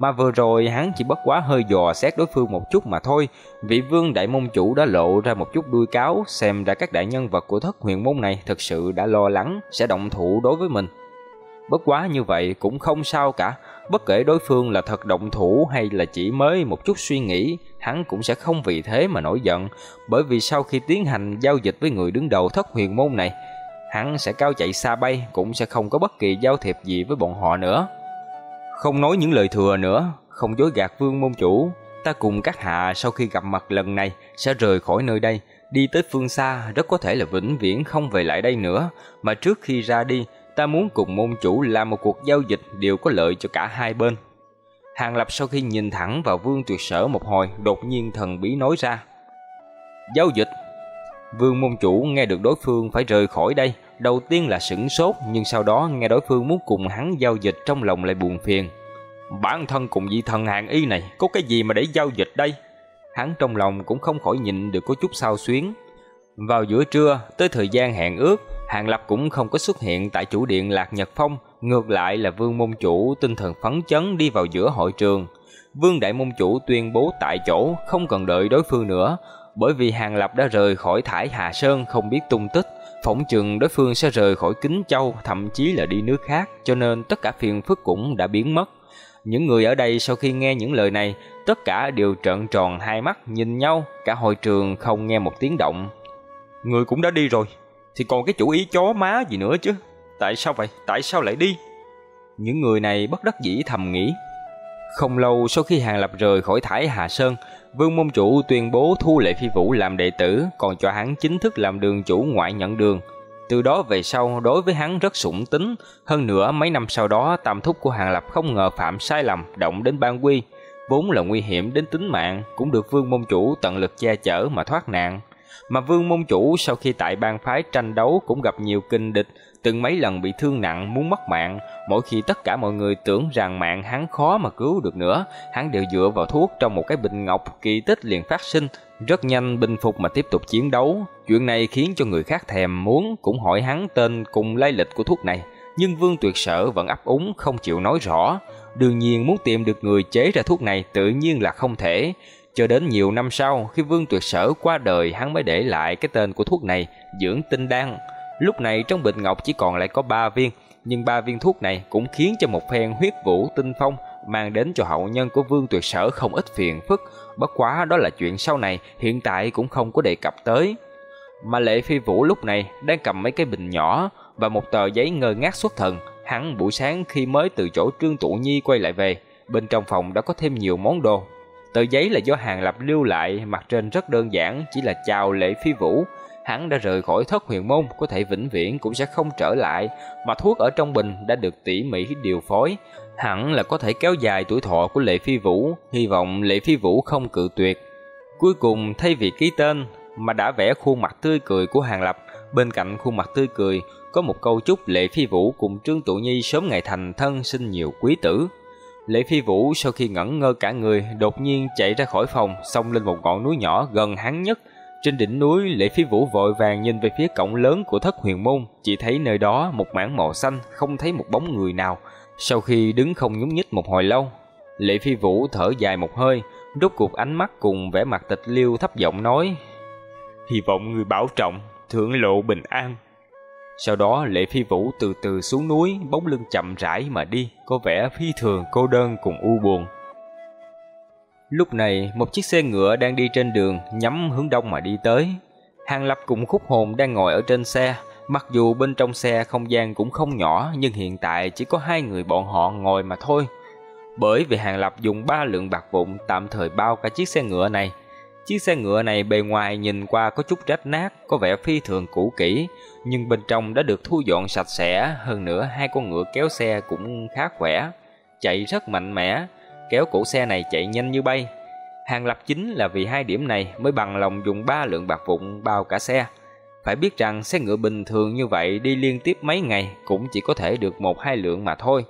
Mà vừa rồi hắn chỉ bất quá hơi dò xét đối phương một chút mà thôi, vị vương đại môn chủ đã lộ ra một chút đuôi cáo, xem ra các đại nhân vật của thất huyền môn này thực sự đã lo lắng sẽ động thủ đối với mình. Bất quá như vậy cũng không sao cả, bất kể đối phương là thật động thủ hay là chỉ mới một chút suy nghĩ, hắn cũng sẽ không vì thế mà nổi giận, bởi vì sau khi tiến hành giao dịch với người đứng đầu thất huyền môn này, hắn sẽ cao chạy xa bay, cũng sẽ không có bất kỳ giao thiệp gì với bọn họ nữa. Không nói những lời thừa nữa, không dối gạt vương môn chủ, ta cùng các hạ sau khi gặp mặt lần này sẽ rời khỏi nơi đây, đi tới phương xa, rất có thể là vĩnh viễn không về lại đây nữa, mà trước khi ra đi, ta muốn cùng môn chủ làm một cuộc giao dịch đều có lợi cho cả hai bên. Hàng Lập sau khi nhìn thẳng vào Vương Tuyệt Sở một hồi, đột nhiên thần bí nói ra. Giao dịch Vương môn chủ nghe được đối phương phải rời khỏi đây, đầu tiên là sửng sốt, nhưng sau đó nghe đối phương muốn cùng hắn giao dịch trong lòng lại buồn phiền. Bản thân cùng vị thần hàng y này, có cái gì mà để giao dịch đây? Hắn trong lòng cũng không khỏi nhịn được có chút sao xuyến. Vào giữa trưa, tới thời gian hẹn ước, Hàng Lập cũng không có xuất hiện tại chủ điện Lạc Nhật Phong, ngược lại là Vương môn chủ tinh thần phấn chấn đi vào giữa hội trường. Vương đại môn chủ tuyên bố tại chỗ, không cần đợi đối phương nữa, bởi vì Hàng Lập đã rời khỏi Thải Hà Sơn không biết tung tích, phỏng chừng đối phương sẽ rời khỏi Kính Châu, thậm chí là đi nước khác, cho nên tất cả phiền phức cũng đã biến mất. Những người ở đây sau khi nghe những lời này, tất cả đều trợn tròn hai mắt nhìn nhau, cả hội trường không nghe một tiếng động. Người cũng đã đi rồi, thì còn cái chủ ý chó má gì nữa chứ? Tại sao vậy? Tại sao lại đi? Những người này bất đắc dĩ thầm nghĩ. Không lâu sau khi Hàng Lập rời khỏi Thải Hà Sơn, Vương Môn Chủ tuyên bố thu Lệ Phi Vũ làm đệ tử, còn cho hắn chính thức làm đường chủ ngoại nhận đường. Từ đó về sau, đối với hắn rất sủng tính. Hơn nữa, mấy năm sau đó, tam thúc của Hàng Lập không ngờ phạm sai lầm, động đến ban quy. Vốn là nguy hiểm đến tính mạng, cũng được Vương Môn Chủ tận lực che chở mà thoát nạn. Mà Vương Môn Chủ sau khi tại bang phái tranh đấu cũng gặp nhiều kinh địch, từng mấy lần bị thương nặng muốn mất mạng, mỗi khi tất cả mọi người tưởng rằng mạng hắn khó mà cứu được nữa, hắn đều dựa vào thuốc trong một cái bình ngọc, kỳ tích liền phát sinh, rất nhanh bình phục mà tiếp tục chiến đấu. Chuyện này khiến cho người khác thèm muốn cũng hỏi hắn tên cùng lai lịch của thuốc này, nhưng Vương Tuyệt Sở vẫn ấp úng không chịu nói rõ. Đương nhiên muốn tìm được người chế ra thuốc này tự nhiên là không thể. Cho đến nhiều năm sau, khi Vương Tuyệt Sở qua đời, hắn mới để lại cái tên của thuốc này, dưỡng tinh đan. Lúc này trong bình ngọc chỉ còn lại có 3 viên, nhưng ba viên thuốc này cũng khiến cho một phen huyết vũ tinh phong mang đến cho hậu nhân của Vương Tuyệt Sở không ít phiền phức, bất quá đó là chuyện sau này, hiện tại cũng không có đề cập tới. Mà Lệ Phi Vũ lúc này đang cầm mấy cái bình nhỏ và một tờ giấy ngơ ngác xuất thần, hắn buổi sáng khi mới từ chỗ Trương Tụ Nhi quay lại về, bên trong phòng đã có thêm nhiều món đồ. Tờ giấy là do Hàng Lập lưu lại, mặt trên rất đơn giản, chỉ là chào Lệ Phi Vũ, hắn đã rời khỏi thất huyền môn, có thể vĩnh viễn cũng sẽ không trở lại, mà thuốc ở trong bình đã được tỉ mỉ điều phối, hẳn là có thể kéo dài tuổi thọ của Lệ Phi Vũ, hy vọng Lệ Phi Vũ không cự tuyệt. Cuối cùng thay vì ký tên mà đã vẽ khuôn mặt tươi cười của Hàng Lập, bên cạnh khuôn mặt tươi cười có một câu chúc Lệ Phi Vũ cùng Trương Tụ Nhi sớm ngày thành thân sinh nhiều quý tử. Lệ Phi Vũ sau khi ngẩn ngơ cả người, đột nhiên chạy ra khỏi phòng, xông lên một ngọn núi nhỏ gần hắn nhất, trên đỉnh núi, Lệ Phi Vũ vội vàng nhìn về phía cổng lớn của thất huyền môn, chỉ thấy nơi đó một mảng màu xanh, không thấy một bóng người nào. Sau khi đứng không nhúc nhích một hồi lâu, Lệ Phi Vũ thở dài một hơi, rốt cuộc ánh mắt cùng vẻ mặt tịch liêu thấp giọng nói: "Hy vọng người bảo trọng, thượng lộ bình an." Sau đó Lệ Phi Vũ từ từ xuống núi, bóng lưng chậm rãi mà đi, có vẻ phi thường cô đơn cùng u buồn. Lúc này, một chiếc xe ngựa đang đi trên đường nhắm hướng đông mà đi tới. Hàng Lập cùng khúc hồn đang ngồi ở trên xe. Mặc dù bên trong xe không gian cũng không nhỏ, nhưng hiện tại chỉ có hai người bọn họ ngồi mà thôi. Bởi vì Hàng Lập dùng ba lượng bạc vụn tạm thời bao cả chiếc xe ngựa này. Chiếc xe ngựa này bề ngoài nhìn qua có chút rách nát, có vẻ phi thường cũ kỹ, nhưng bên trong đã được thu dọn sạch sẽ, hơn nữa hai con ngựa kéo xe cũng khá khỏe, chạy rất mạnh mẽ, kéo cổ xe này chạy nhanh như bay. Hàng Lập chính là vì hai điểm này mới bằng lòng dùng ba lượng bạc vụn bao cả xe. Phải biết rằng xe ngựa bình thường như vậy đi liên tiếp mấy ngày cũng chỉ có thể được một hai lượng mà thôi.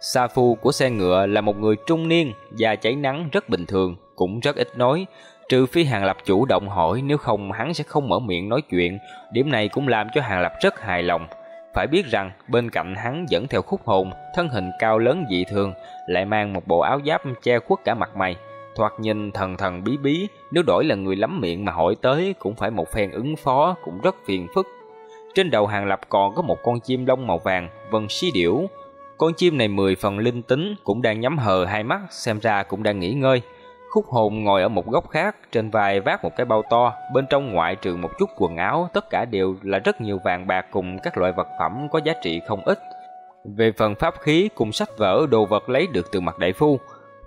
Sa phu của xe ngựa là một người trung niên, da cháy nắng rất bình thường, cũng rất ít nói, trừ phi Hàng Lập chủ động hỏi nếu không hắn sẽ không mở miệng nói chuyện, điểm này cũng làm cho Hàng Lập rất hài lòng. Phải biết rằng bên cạnh hắn dẫn theo khúc hồn, thân hình cao lớn dị thường, lại mang một bộ áo giáp che khuất cả mặt mày. Thoạt nhìn thần thần bí bí, nếu đổi là người lắm miệng mà hỏi tới cũng phải một phen ứng phó, cũng rất phiền phức. Trên đầu hàng lập còn có một con chim lông màu vàng, vân xí điểu. Con chim này mười phần linh tính, cũng đang nhắm hờ hai mắt, xem ra cũng đang nghỉ ngơi. Khúc hồn ngồi ở một góc khác, trên vai vác một cái bao to, bên trong ngoại trừ một chút quần áo, tất cả đều là rất nhiều vàng bạc cùng các loại vật phẩm có giá trị không ít. Về phần pháp khí cùng sách vở đồ vật lấy được từ mặt đại phu,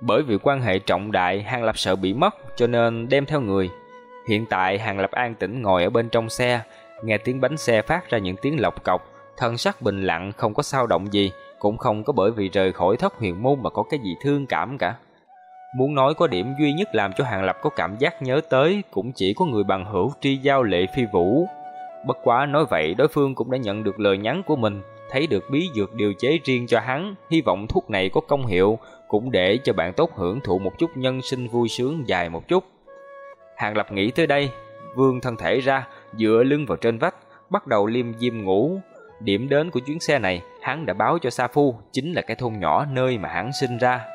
bởi vì quan hệ trọng đại, Hàng Lập sợ bị mất cho nên đem theo người. Hiện tại Hàng Lập an tĩnh ngồi ở bên trong xe, nghe tiếng bánh xe phát ra những tiếng lọc cọc, thân sắc bình lặng không có sao động gì, cũng không có bởi vì rời khỏi thất huyền môn mà có cái gì thương cảm cả. Muốn nói có điểm duy nhất làm cho Hàng Lập có cảm giác nhớ tới cũng chỉ có người bằng hữu tri giao lệ phi vũ. Bất quá nói vậy đối phương cũng đã nhận được lời nhắn của mình, thấy được bí dược điều chế riêng cho hắn, hy vọng thuốc này có công hiệu, cũng để cho bạn tốt hưởng thụ một chút nhân sinh vui sướng dài một chút. Hàng Lập nghĩ tới đây, vương thân thể ra, dựa lưng vào trên vách, bắt đầu liêm diêm ngủ. Điểm đến của chuyến xe này, hắn đã báo cho Sa Phu, chính là cái thôn nhỏ nơi mà hắn sinh ra.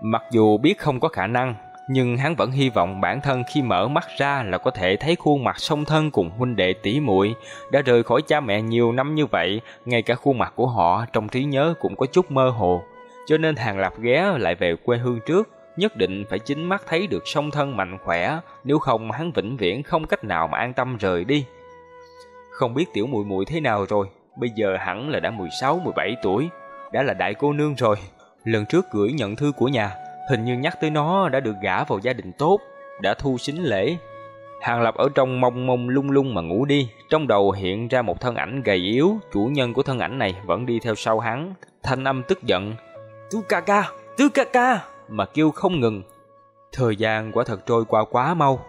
Mặc dù biết không có khả năng, nhưng hắn vẫn hy vọng bản thân khi mở mắt ra là có thể thấy khuôn mặt song thân cùng huynh đệ tỷ muội đã rời khỏi cha mẹ nhiều năm như vậy, ngay cả khuôn mặt của họ trong trí nhớ cũng có chút mơ hồ. Cho nên Hàng Lập ghé lại về quê hương trước, nhất định phải chính mắt thấy được song thân mạnh khỏe, nếu không hắn vĩnh viễn không cách nào mà an tâm rời đi. Không biết tiểu muội muội thế nào rồi, bây giờ hẳn là đã 16, 17 tuổi, đã là đại cô nương rồi. Lần trước gửi nhận thư của nhà, hình như nhắc tới nó đã được gả vào gia đình tốt, đã thu sính lễ. Hàng Lập ở trong mông mông lung lung mà ngủ đi, trong đầu hiện ra một thân ảnh gầy yếu, chủ nhân của thân ảnh này vẫn đi theo sau hắn, thanh âm tức giận. Tứ ca ca, tứ ca ca, mà kêu không ngừng. Thời gian quả thật trôi qua quá mau.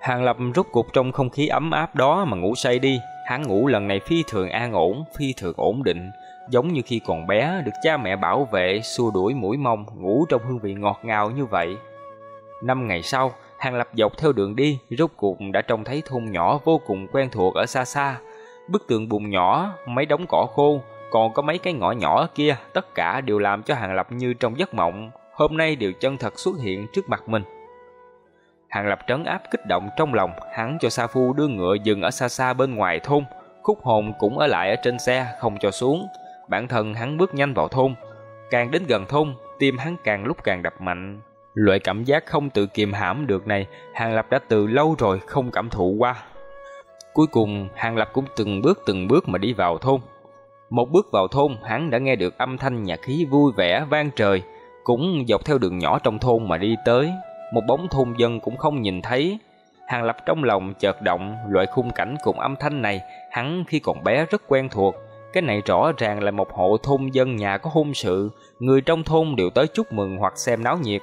Hàng Lập rút cục trong không khí ấm áp đó mà ngủ say đi, hắn ngủ lần này phi thường an ổn, phi thường ổn định, giống như khi còn bé được cha mẹ bảo vệ, xua đuổi mũi mông, ngủ trong hương vị ngọt ngào như vậy. Năm ngày sau, Hàng Lập dọc theo đường đi, rốt cuộc đã trông thấy thôn nhỏ vô cùng quen thuộc ở xa xa. Bức tường bùn nhỏ, mấy đống cỏ khô, còn có mấy cái ngõ nhỏ kia, tất cả đều làm cho Hàng Lập như trong giấc mộng, hôm nay đều chân thật xuất hiện trước mặt mình. Hàng Lập trấn áp kích động trong lòng, hắn cho Sa Phu đưa ngựa dừng ở xa xa bên ngoài thôn, khúc hồn cũng ở lại ở trên xe, không cho xuống. Bản thân hắn bước nhanh vào thôn, càng đến gần thôn, tim hắn càng lúc càng đập mạnh. Loại cảm giác không tự kiềm hãm được này, Hàng Lập đã từ lâu rồi không cảm thụ qua. Cuối cùng, Hàng Lập cũng từng bước từng bước mà đi vào thôn. Một bước vào thôn, hắn đã nghe được âm thanh nhạc khí vui vẻ vang trời, cũng dọc theo đường nhỏ trong thôn mà đi tới. Một bóng thôn dân cũng không nhìn thấy. Hàng Lập trong lòng chợt động, loại khung cảnh cùng âm thanh này, hắn khi còn bé rất quen thuộc. Cái này rõ ràng là một hộ thôn dân nhà có hôn sự, người trong thôn đều tới chúc mừng hoặc xem náo nhiệt.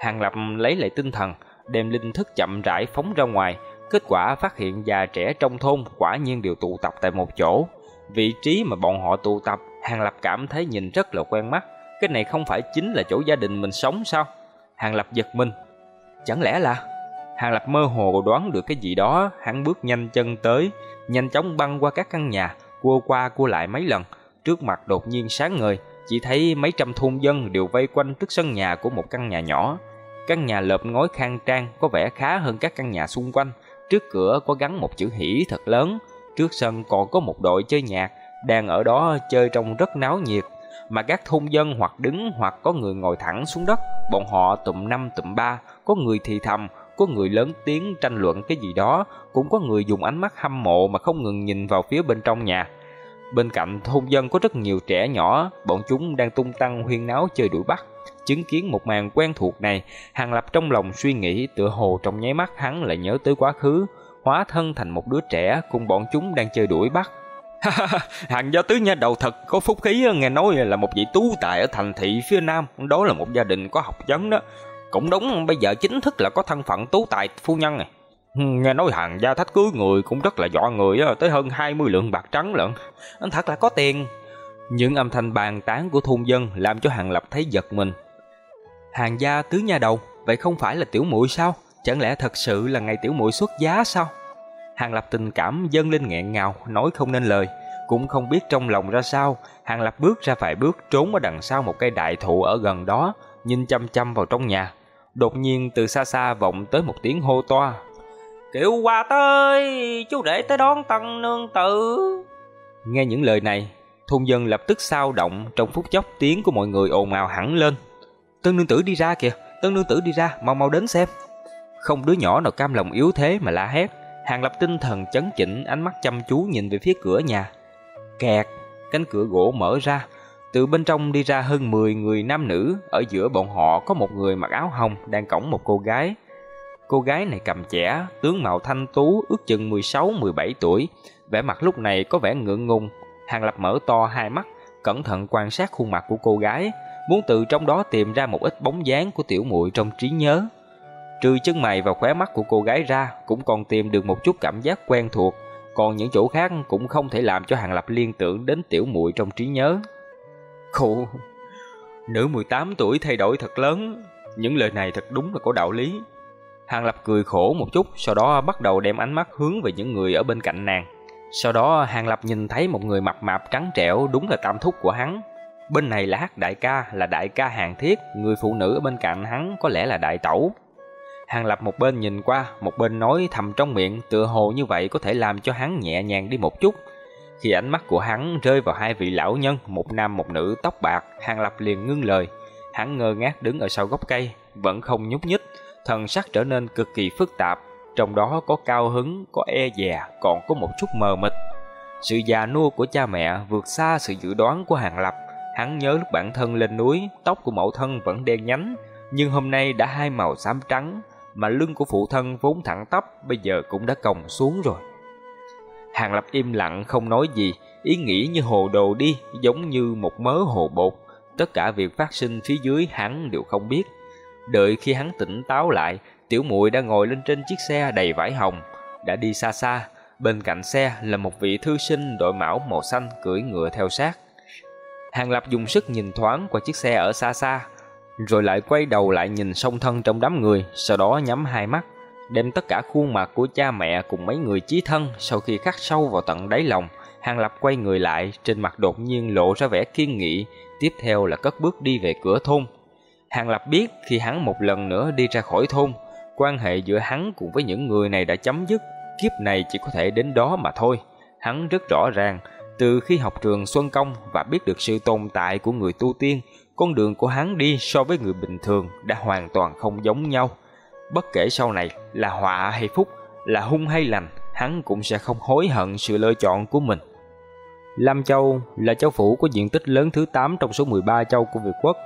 Hàng Lập lấy lại tinh thần, đem linh thức chậm rãi phóng ra ngoài, kết quả phát hiện già trẻ trong thôn quả nhiên đều tụ tập tại một chỗ. Vị trí mà bọn họ tụ tập, Hàng Lập cảm thấy nhìn rất là quen mắt. Cái này không phải chính là chỗ gia đình mình sống sao? Hàng Lập giật mình. Chẳng lẽ là... Hàng Lập mơ hồ đoán được cái gì đó, hắn bước nhanh chân tới, nhanh chóng băng qua các căn nhà, cua qua cua lại mấy lần. Trước mặt đột nhiên sáng ngời, chỉ thấy mấy trăm thôn dân đều vây quanh trước sân nhà của một căn nhà nhỏ. Căn nhà lợp ngói khang trang có vẻ khá hơn các căn nhà xung quanh. Trước cửa có gắn một chữ hỷ thật lớn. Trước sân còn có một đội chơi nhạc, đang ở đó chơi trông rất náo nhiệt. Mà các thôn dân hoặc đứng hoặc có người ngồi thẳng xuống đất, bọn họ tụm năm tụm ba, có người thì thầm, có người lớn tiếng tranh luận cái gì đó, cũng có người dùng ánh mắt hâm mộ mà không ngừng nhìn vào phía bên trong nhà. Bên cạnh thôn dân có rất nhiều trẻ nhỏ, bọn chúng đang tung tăng huyên náo chơi đuổi bắt. Chứng kiến một màn quen thuộc này, Hàng Lập trong lòng suy nghĩ tựa hồ trong nháy mắt hắn lại nhớ tới quá khứ, hóa thân thành một đứa trẻ cùng bọn chúng đang chơi đuổi bắt. Hàng gia tứ nha đầu thật có phúc khí nghe nói là một vị tú tài ở thành thị phía nam, đó là một gia đình có học vấn đó. Cũng đúng bây giờ chính thức là có thân phận tú tài phu nhân này. Ừ, nghe nói hàng gia thách cưới người cũng rất là dọa người tới hơn 20 lượng bạc trắng lận. Thật là có tiền. Những âm thanh bàn tán của thôn dân làm cho Hàng Lập thấy giật mình. Hàng gia tứ nha đầu, vậy không phải là tiểu muội sao? Chẳng lẽ thật sự là ngày tiểu muội xuất giá sao? Hàng Lập tình cảm dâng lên nghẹn ngào, nói không nên lời. Cũng không biết trong lòng ra sao, Hàng Lập bước ra vài bước trốn ở đằng sau một cây đại thụ ở gần đó, nhìn chăm chăm vào trong nhà. Đột nhiên từ xa xa vọng tới một tiếng hô toa. Kiệu qua tới, chú để tới đón tân nương tử. Nghe những lời này, thôn dân lập tức sao động trong phút chốc tiếng của mọi người ồn ào hẳn lên. Tân nương tử đi ra kìa, tân nương tử đi ra, mau mau đến xem. Không đứa nhỏ nào cam lòng yếu thế mà la hét, Hàng Lập tinh thần chấn chỉnh, ánh mắt chăm chú nhìn về phía cửa nhà. Kẹt, cánh cửa gỗ mở ra, từ bên trong đi ra hơn 10 người nam nữ, ở giữa bọn họ có một người mặc áo hồng đang cõng một cô gái. Cô gái này cầm trẻ, tướng mạo thanh tú, ước chừng 16-17 tuổi, vẻ mặt lúc này có vẻ ngượng ngùng. Hàng Lập mở to hai mắt, cẩn thận quan sát khuôn mặt của cô gái, muốn từ trong đó tìm ra một ít bóng dáng của tiểu muội trong trí nhớ. Trừ chân mày và khóe mắt của cô gái ra, cũng còn tìm được một chút cảm giác quen thuộc, còn những chỗ khác cũng không thể làm cho Hàng Lập liên tưởng đến tiểu muội trong trí nhớ. Khổ, nữ 18 tuổi thay đổi thật lớn, những lời này thật đúng là có đạo lý. Hàng Lập cười khổ một chút, sau đó bắt đầu đem ánh mắt hướng về những người ở bên cạnh nàng. Sau đó Hàng Lập nhìn thấy một người mập mạp trắng trẻo đúng là tam thúc của hắn. Bên này là hát đại ca, là đại ca hàng thiết, người phụ nữ ở bên cạnh hắn có lẽ là đại tẩu. Hàng Lập một bên nhìn qua, một bên nói thầm trong miệng, tựa hồ như vậy có thể làm cho hắn nhẹ nhàng đi một chút. Khi ánh mắt của hắn rơi vào hai vị lão nhân, một nam một nữ tóc bạc, Hàng Lập liền ngưng lời. Hắn ngơ ngác đứng ở sau gốc cây, vẫn không nhúc nhích, thần sắc trở nên cực kỳ phức tạp, trong đó có cao hứng, có e dè, còn có một chút mờ mịt. Sự già nua của cha mẹ vượt xa sự dự đoán của Hàng Lập. Hắn nhớ lúc bản thân lên núi, tóc của mẫu thân vẫn đen nhánh, nhưng hôm nay đã hai màu xám trắng, mà lưng của phụ thân vốn thẳng tắp bây giờ cũng đã còng xuống rồi. Hàng Lập im lặng không nói gì, ý nghĩ như hồ đồ đi, giống như một mớ hồ bột. Tất cả việc phát sinh phía dưới hắn đều không biết. Đợi khi hắn tỉnh táo lại, tiểu muội đã ngồi lên trên chiếc xe đầy vải hồng, đã đi xa xa. Bên cạnh xe là một vị thư sinh đội mão màu xanh cưỡi ngựa theo sát. Hàng Lập dùng sức nhìn thoáng qua chiếc xe ở xa xa, rồi lại quay đầu lại nhìn song thân trong đám người, sau đó nhắm hai mắt, đem tất cả khuôn mặt của cha mẹ cùng mấy người chí thân sau khi khắc sâu vào tận đáy lòng. Hàng Lập quay người lại, trên mặt đột nhiên lộ ra vẻ kiên nghị, tiếp theo là cất bước đi về cửa thôn. Hàng Lập biết khi hắn một lần nữa đi ra khỏi thôn, quan hệ giữa hắn cùng với những người này đã chấm dứt, kiếp này chỉ có thể đến đó mà thôi. Hắn rất rõ ràng, từ khi học trường Xuân Công và biết được sự tồn tại của người tu tiên, con đường của hắn đi so với người bình thường đã hoàn toàn không giống nhau. Bất kể sau này là họa hay phúc, là hung hay lành, hắn cũng sẽ không hối hận sự lựa chọn của mình. Lam Châu là châu phủ có diện tích lớn thứ 8 trong số 13 châu của Việt Quốc,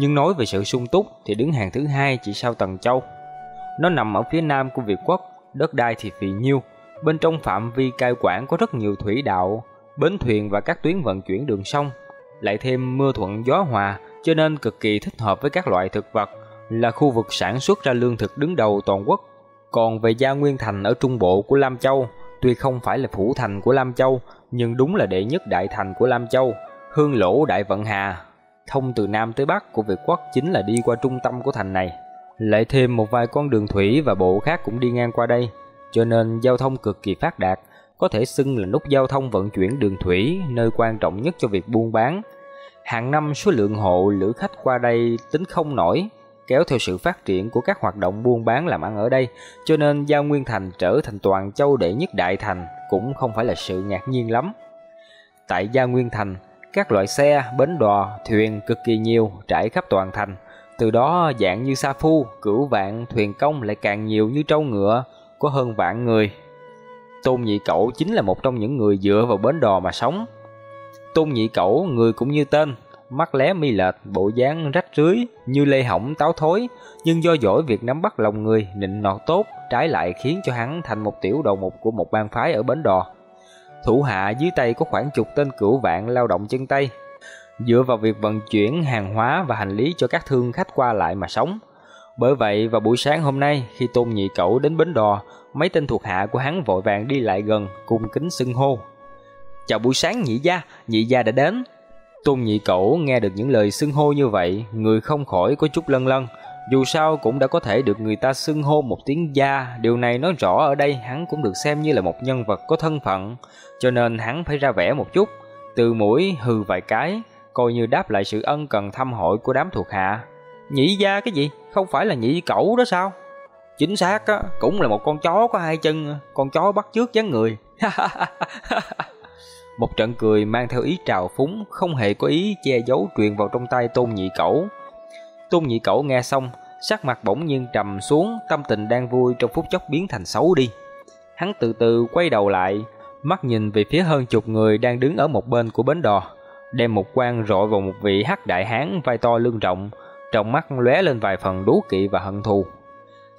nhưng nói về sự sung túc thì đứng hàng thứ hai chỉ sau Tần Châu. Nó nằm ở phía nam của Việt Quốc, đất đai thì phì nhiêu, bên trong phạm vi cai quản có rất nhiều thủy đạo, bến thuyền và các tuyến vận chuyển đường sông, lại thêm mưa thuận gió hòa, cho nên cực kỳ thích hợp với các loại thực vật, là khu vực sản xuất ra lương thực đứng đầu toàn quốc. Còn về Gia Nguyên Thành ở trung bộ của Lam Châu, tuy không phải là phủ thành của Lam Châu, nhưng đúng là đệ nhất đại thành của Lam Châu, hương lỗ đại vận hà. Thông từ Nam tới Bắc của Việt Quốc chính là đi qua trung tâm của thành này. Lại thêm một vài con đường thủy và bộ khác cũng đi ngang qua đây, cho nên giao thông cực kỳ phát đạt, có thể xưng là nút giao thông vận chuyển đường thủy, nơi quan trọng nhất cho việc buôn bán. Hàng năm số lượng hộ lữ khách qua đây tính không nổi, kéo theo sự phát triển của các hoạt động buôn bán làm ăn ở đây, cho nên Giao Nguyên Thành trở thành toàn châu đệ nhất đại thành cũng không phải là sự ngạc nhiên lắm. Tại Gia Nguyên Thành, các loại xe, bến đò, thuyền cực kỳ nhiều trải khắp toàn thành. Từ đó dạng như sa phu, cửu vạn, thuyền công lại càng nhiều như trâu ngựa, có hơn vạn người. Tôn Nhị Cẩu chính là một trong những người dựa vào bến đò mà sống. Tôn Nhị Cẩu, người cũng như tên, mắt lé mi lệch, bộ dáng rách rưới như lê hỏng táo thối, nhưng do giỏi việc nắm bắt lòng người, nịnh nọt tốt, trái lại khiến cho hắn thành một tiểu đầu mục của một bang phái ở bến đò. Thủ hạ dưới tay có khoảng chục tên cửu vạn lao động chân tay, dựa vào việc vận chuyển hàng hóa và hành lý cho các thương khách qua lại mà sống. Bởi vậy vào buổi sáng hôm nay khi Tôn Nhị Cẩu đến bến đò, mấy tên thuộc hạ của hắn vội vàng đi lại gần, cung kính xưng hô. "Chào buổi sáng nhị gia, nhị gia đã đến." Tôn Nhị Cẩu nghe được những lời xưng hô như vậy, người không khỏi có chút lân lân. Dù sao cũng đã có thể được người ta xưng hô một tiếng gia, điều này nói rõ ở đây hắn cũng được xem như là một nhân vật có thân phận, cho nên hắn phải ra vẻ một chút, từ mũi hừ vài cái, coi như đáp lại sự ân cần thăm hỏi của đám thuộc hạ. nhĩ gia cái gì? Không phải là nhĩ cẩu đó sao? Chính xác á, cũng là một con chó có hai chân, con chó bắt trước dáng người. một trận cười mang theo ý trào phúng, không hề có ý che giấu truyền vào trong tay Tôn Nhị Cẩu. Tôn Nhị Cẩu nghe xong, sắc mặt bỗng nhiên trầm xuống, tâm tình đang vui trong phút chốc biến thành xấu đi. Hắn từ từ quay đầu lại, mắt nhìn về phía hơn chục người đang đứng ở một bên của bến đò, đem một quan rọi vào một vị hắc đại hán vai to lưng rộng, trong mắt lóe lên vài phần đố kỵ và hận thù.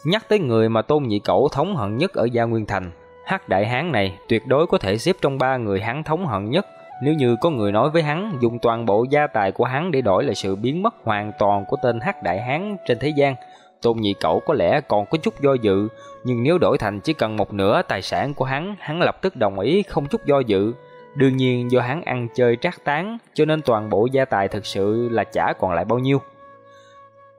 Nhắc tới người mà Tôn Nhị Cẩu thống hận nhất ở Gia Nguyên Thành, Hắc Đại Hán này tuyệt đối có thể xếp trong ba người hắn thống hận nhất. Nếu như có người nói với hắn dùng toàn bộ gia tài của hắn để đổi lại sự biến mất hoàn toàn của tên Hắc Đại Hán trên thế gian, Tôn Nhị Cẩu có lẽ còn có chút do dự, nhưng nếu đổi thành chỉ cần một nửa tài sản của hắn, hắn lập tức đồng ý không chút do dự. Đương nhiên do hắn ăn chơi trác tán, cho nên toàn bộ gia tài thực sự là chả còn lại bao nhiêu.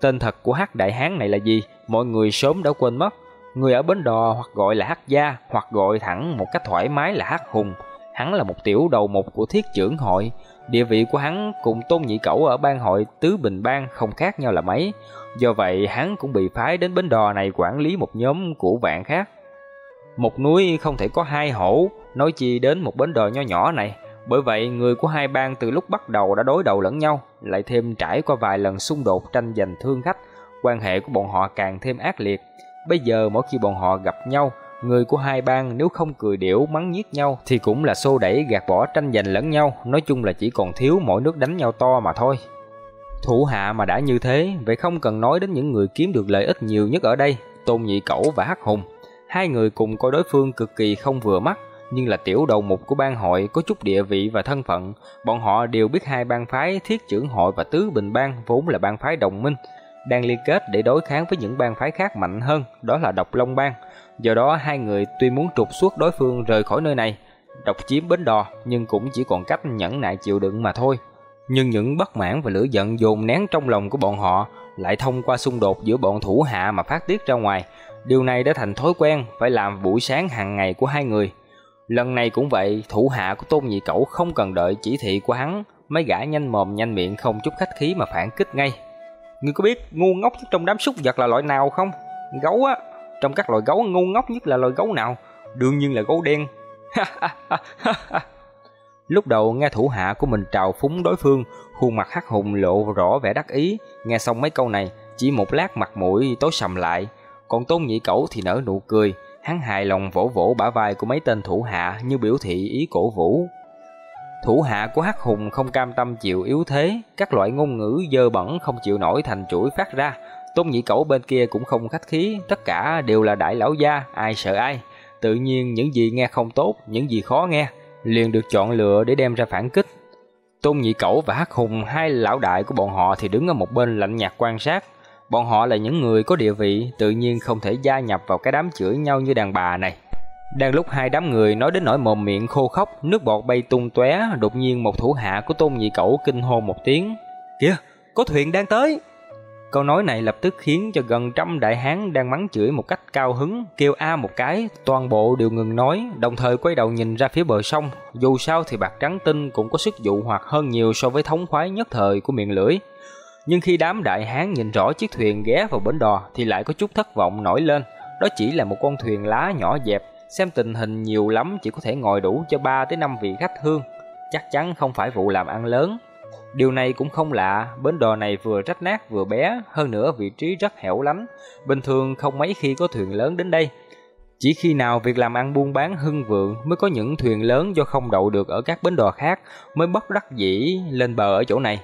Tên thật của Hắc Đại Hán này là gì? Mọi người sớm đã quên mất. Người ở bến đò hoặc gọi là Hắc Gia, hoặc gọi thẳng một cách thoải mái là Hắc Hùng. Hắn là một tiểu đầu mục của thiết trưởng hội. Địa vị của hắn cùng Tôn Nhị Cẩu ở bang hội Tứ Bình Bang không khác nhau là mấy. Do vậy hắn cũng bị phái đến bến đò này quản lý một nhóm của vạn khác. Một núi không thể có hai hổ, nói chi đến một bến đò nho nhỏ này. Bởi vậy, người của hai bang từ lúc bắt đầu đã đối đầu lẫn nhau, lại thêm trải qua vài lần xung đột tranh giành thương khách, quan hệ của bọn họ càng thêm ác liệt. Bây giờ mỗi khi bọn họ gặp nhau, người của hai bang nếu không cười điểu mắng nhiếc nhau thì cũng là xô đẩy gạt bỏ tranh giành lẫn nhau, nói chung là chỉ còn thiếu mỗi nước đánh nhau to mà thôi. Thủ hạ mà đã như thế, vậy không cần nói đến những người kiếm được lợi ích nhiều nhất ở đây, Tôn Nhị Cẩu và Hắc Hùng. Hai người cùng coi đối phương cực kỳ không vừa mắt, nhưng là tiểu đầu mục của bang hội có chút địa vị và thân phận, bọn họ đều biết hai bang phái Thiết trưởng hội và Tứ Bình bang vốn là bang phái đồng minh, đang liên kết để đối kháng với những bang phái khác mạnh hơn, đó là Độc Long bang. Do đó hai người tuy muốn trục xuất đối phương rời khỏi nơi này, độc chiếm bến đò, nhưng cũng chỉ còn cách nhẫn nại chịu đựng mà thôi. Nhưng những bất mãn và lửa giận dồn nén trong lòng của bọn họ lại thông qua xung đột giữa bọn thủ hạ mà phát tiết ra ngoài. Điều này đã thành thói quen phải làm buổi sáng hàng ngày của hai người. Lần này cũng vậy, thủ hạ của Tôn Nhị Cẩu không cần đợi chỉ thị của hắn, mấy gã nhanh mồm nhanh miệng không chút khách khí mà phản kích ngay. Ngươi có biết ngu ngốc nhất trong đám súc vật là loại nào không? Gấu á, trong các loài gấu ngu ngốc nhất là loài gấu nào? Đương nhiên là gấu đen. Lúc đầu nghe thủ hạ của mình trào phúng đối phương, khuôn mặt hắc hùng lộ rõ vẻ đắc ý, nghe xong mấy câu này, chỉ một lát mặt mũi tối sầm lại, còn Tôn Nhị Cẩu thì nở nụ cười, hắn hài lòng vỗ vỗ bả vai của mấy tên thủ hạ như biểu thị ý cổ vũ. Thủ hạ của Hắc Hùng không cam tâm chịu yếu thế, các loại ngôn ngữ dơ bẩn không chịu nổi thành chuỗi phát ra. Tôn Nhị Cẩu bên kia cũng không khách khí, tất cả đều là đại lão gia, ai sợ ai. Tự nhiên những gì nghe không tốt, những gì khó nghe, liền được chọn lựa để đem ra phản kích. Tôn Nhị Cẩu và Hắc Hùng, hai lão đại của bọn họ thì đứng ở một bên lạnh nhạt quan sát. Bọn họ là những người có địa vị, tự nhiên không thể gia nhập vào cái đám chửi nhau như đàn bà này. Đang lúc hai đám người nói đến nỗi mồm miệng khô khóc, nước bọt bay tung tóe, đột nhiên một thủ hạ của Tôn Nhị Cẩu kinh hô một tiếng. "Kìa, có thuyền đang tới!" Câu nói này lập tức khiến cho gần trăm đại hán đang mắng chửi một cách cao hứng, kêu a một cái, toàn bộ đều ngừng nói, đồng thời quay đầu nhìn ra phía bờ sông. Dù sao thì bạc trắng tinh cũng có sức dụ hoặc hơn nhiều so với thống khoái nhất thời của miệng lưỡi. Nhưng khi đám đại hán nhìn rõ chiếc thuyền ghé vào bến đò thì lại có chút thất vọng nổi lên. Đó chỉ là một con thuyền lá nhỏ dẹp, xem tình hình nhiều lắm chỉ có thể ngồi đủ cho 3 tới 5 vị khách hương. Chắc chắn không phải vụ làm ăn lớn. Điều này cũng không lạ, bến đò này vừa rách nát vừa bé, hơn nữa vị trí rất hẻo lánh, bình thường không mấy khi có thuyền lớn đến đây. Chỉ khi nào việc làm ăn buôn bán hưng vượng mới có những thuyền lớn do không đậu được ở các bến đò khác mới bất đắc dĩ lên bờ ở chỗ này.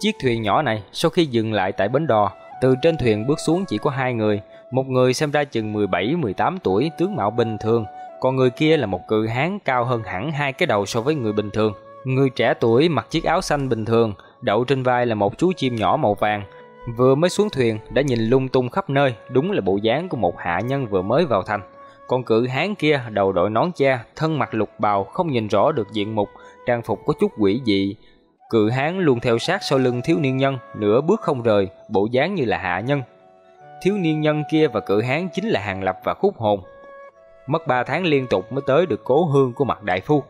Chiếc thuyền nhỏ này sau khi dừng lại tại bến đò, từ trên thuyền bước xuống chỉ có hai người, một người xem ra chừng 17-18 tuổi, tướng mạo bình thường, còn người kia là một cự hán cao hơn hẳn hai cái đầu so với người bình thường. Người trẻ tuổi mặc chiếc áo xanh bình thường, đậu trên vai là một chú chim nhỏ màu vàng. Vừa mới xuống thuyền đã nhìn lung tung khắp nơi, đúng là bộ dáng của một hạ nhân vừa mới vào thành. Còn cự hán kia đầu đội nón che, thân mặc lục bào không nhìn rõ được diện mục, trang phục có chút quỷ dị. Cự hán luôn theo sát sau lưng thiếu niên nhân, nửa bước không rời, bộ dáng như là hạ nhân. Thiếu niên nhân kia và cự hán chính là Hàng Lập và Khúc Hồn. Mất 3 tháng liên tục mới tới được cố hương của mặt đại phu.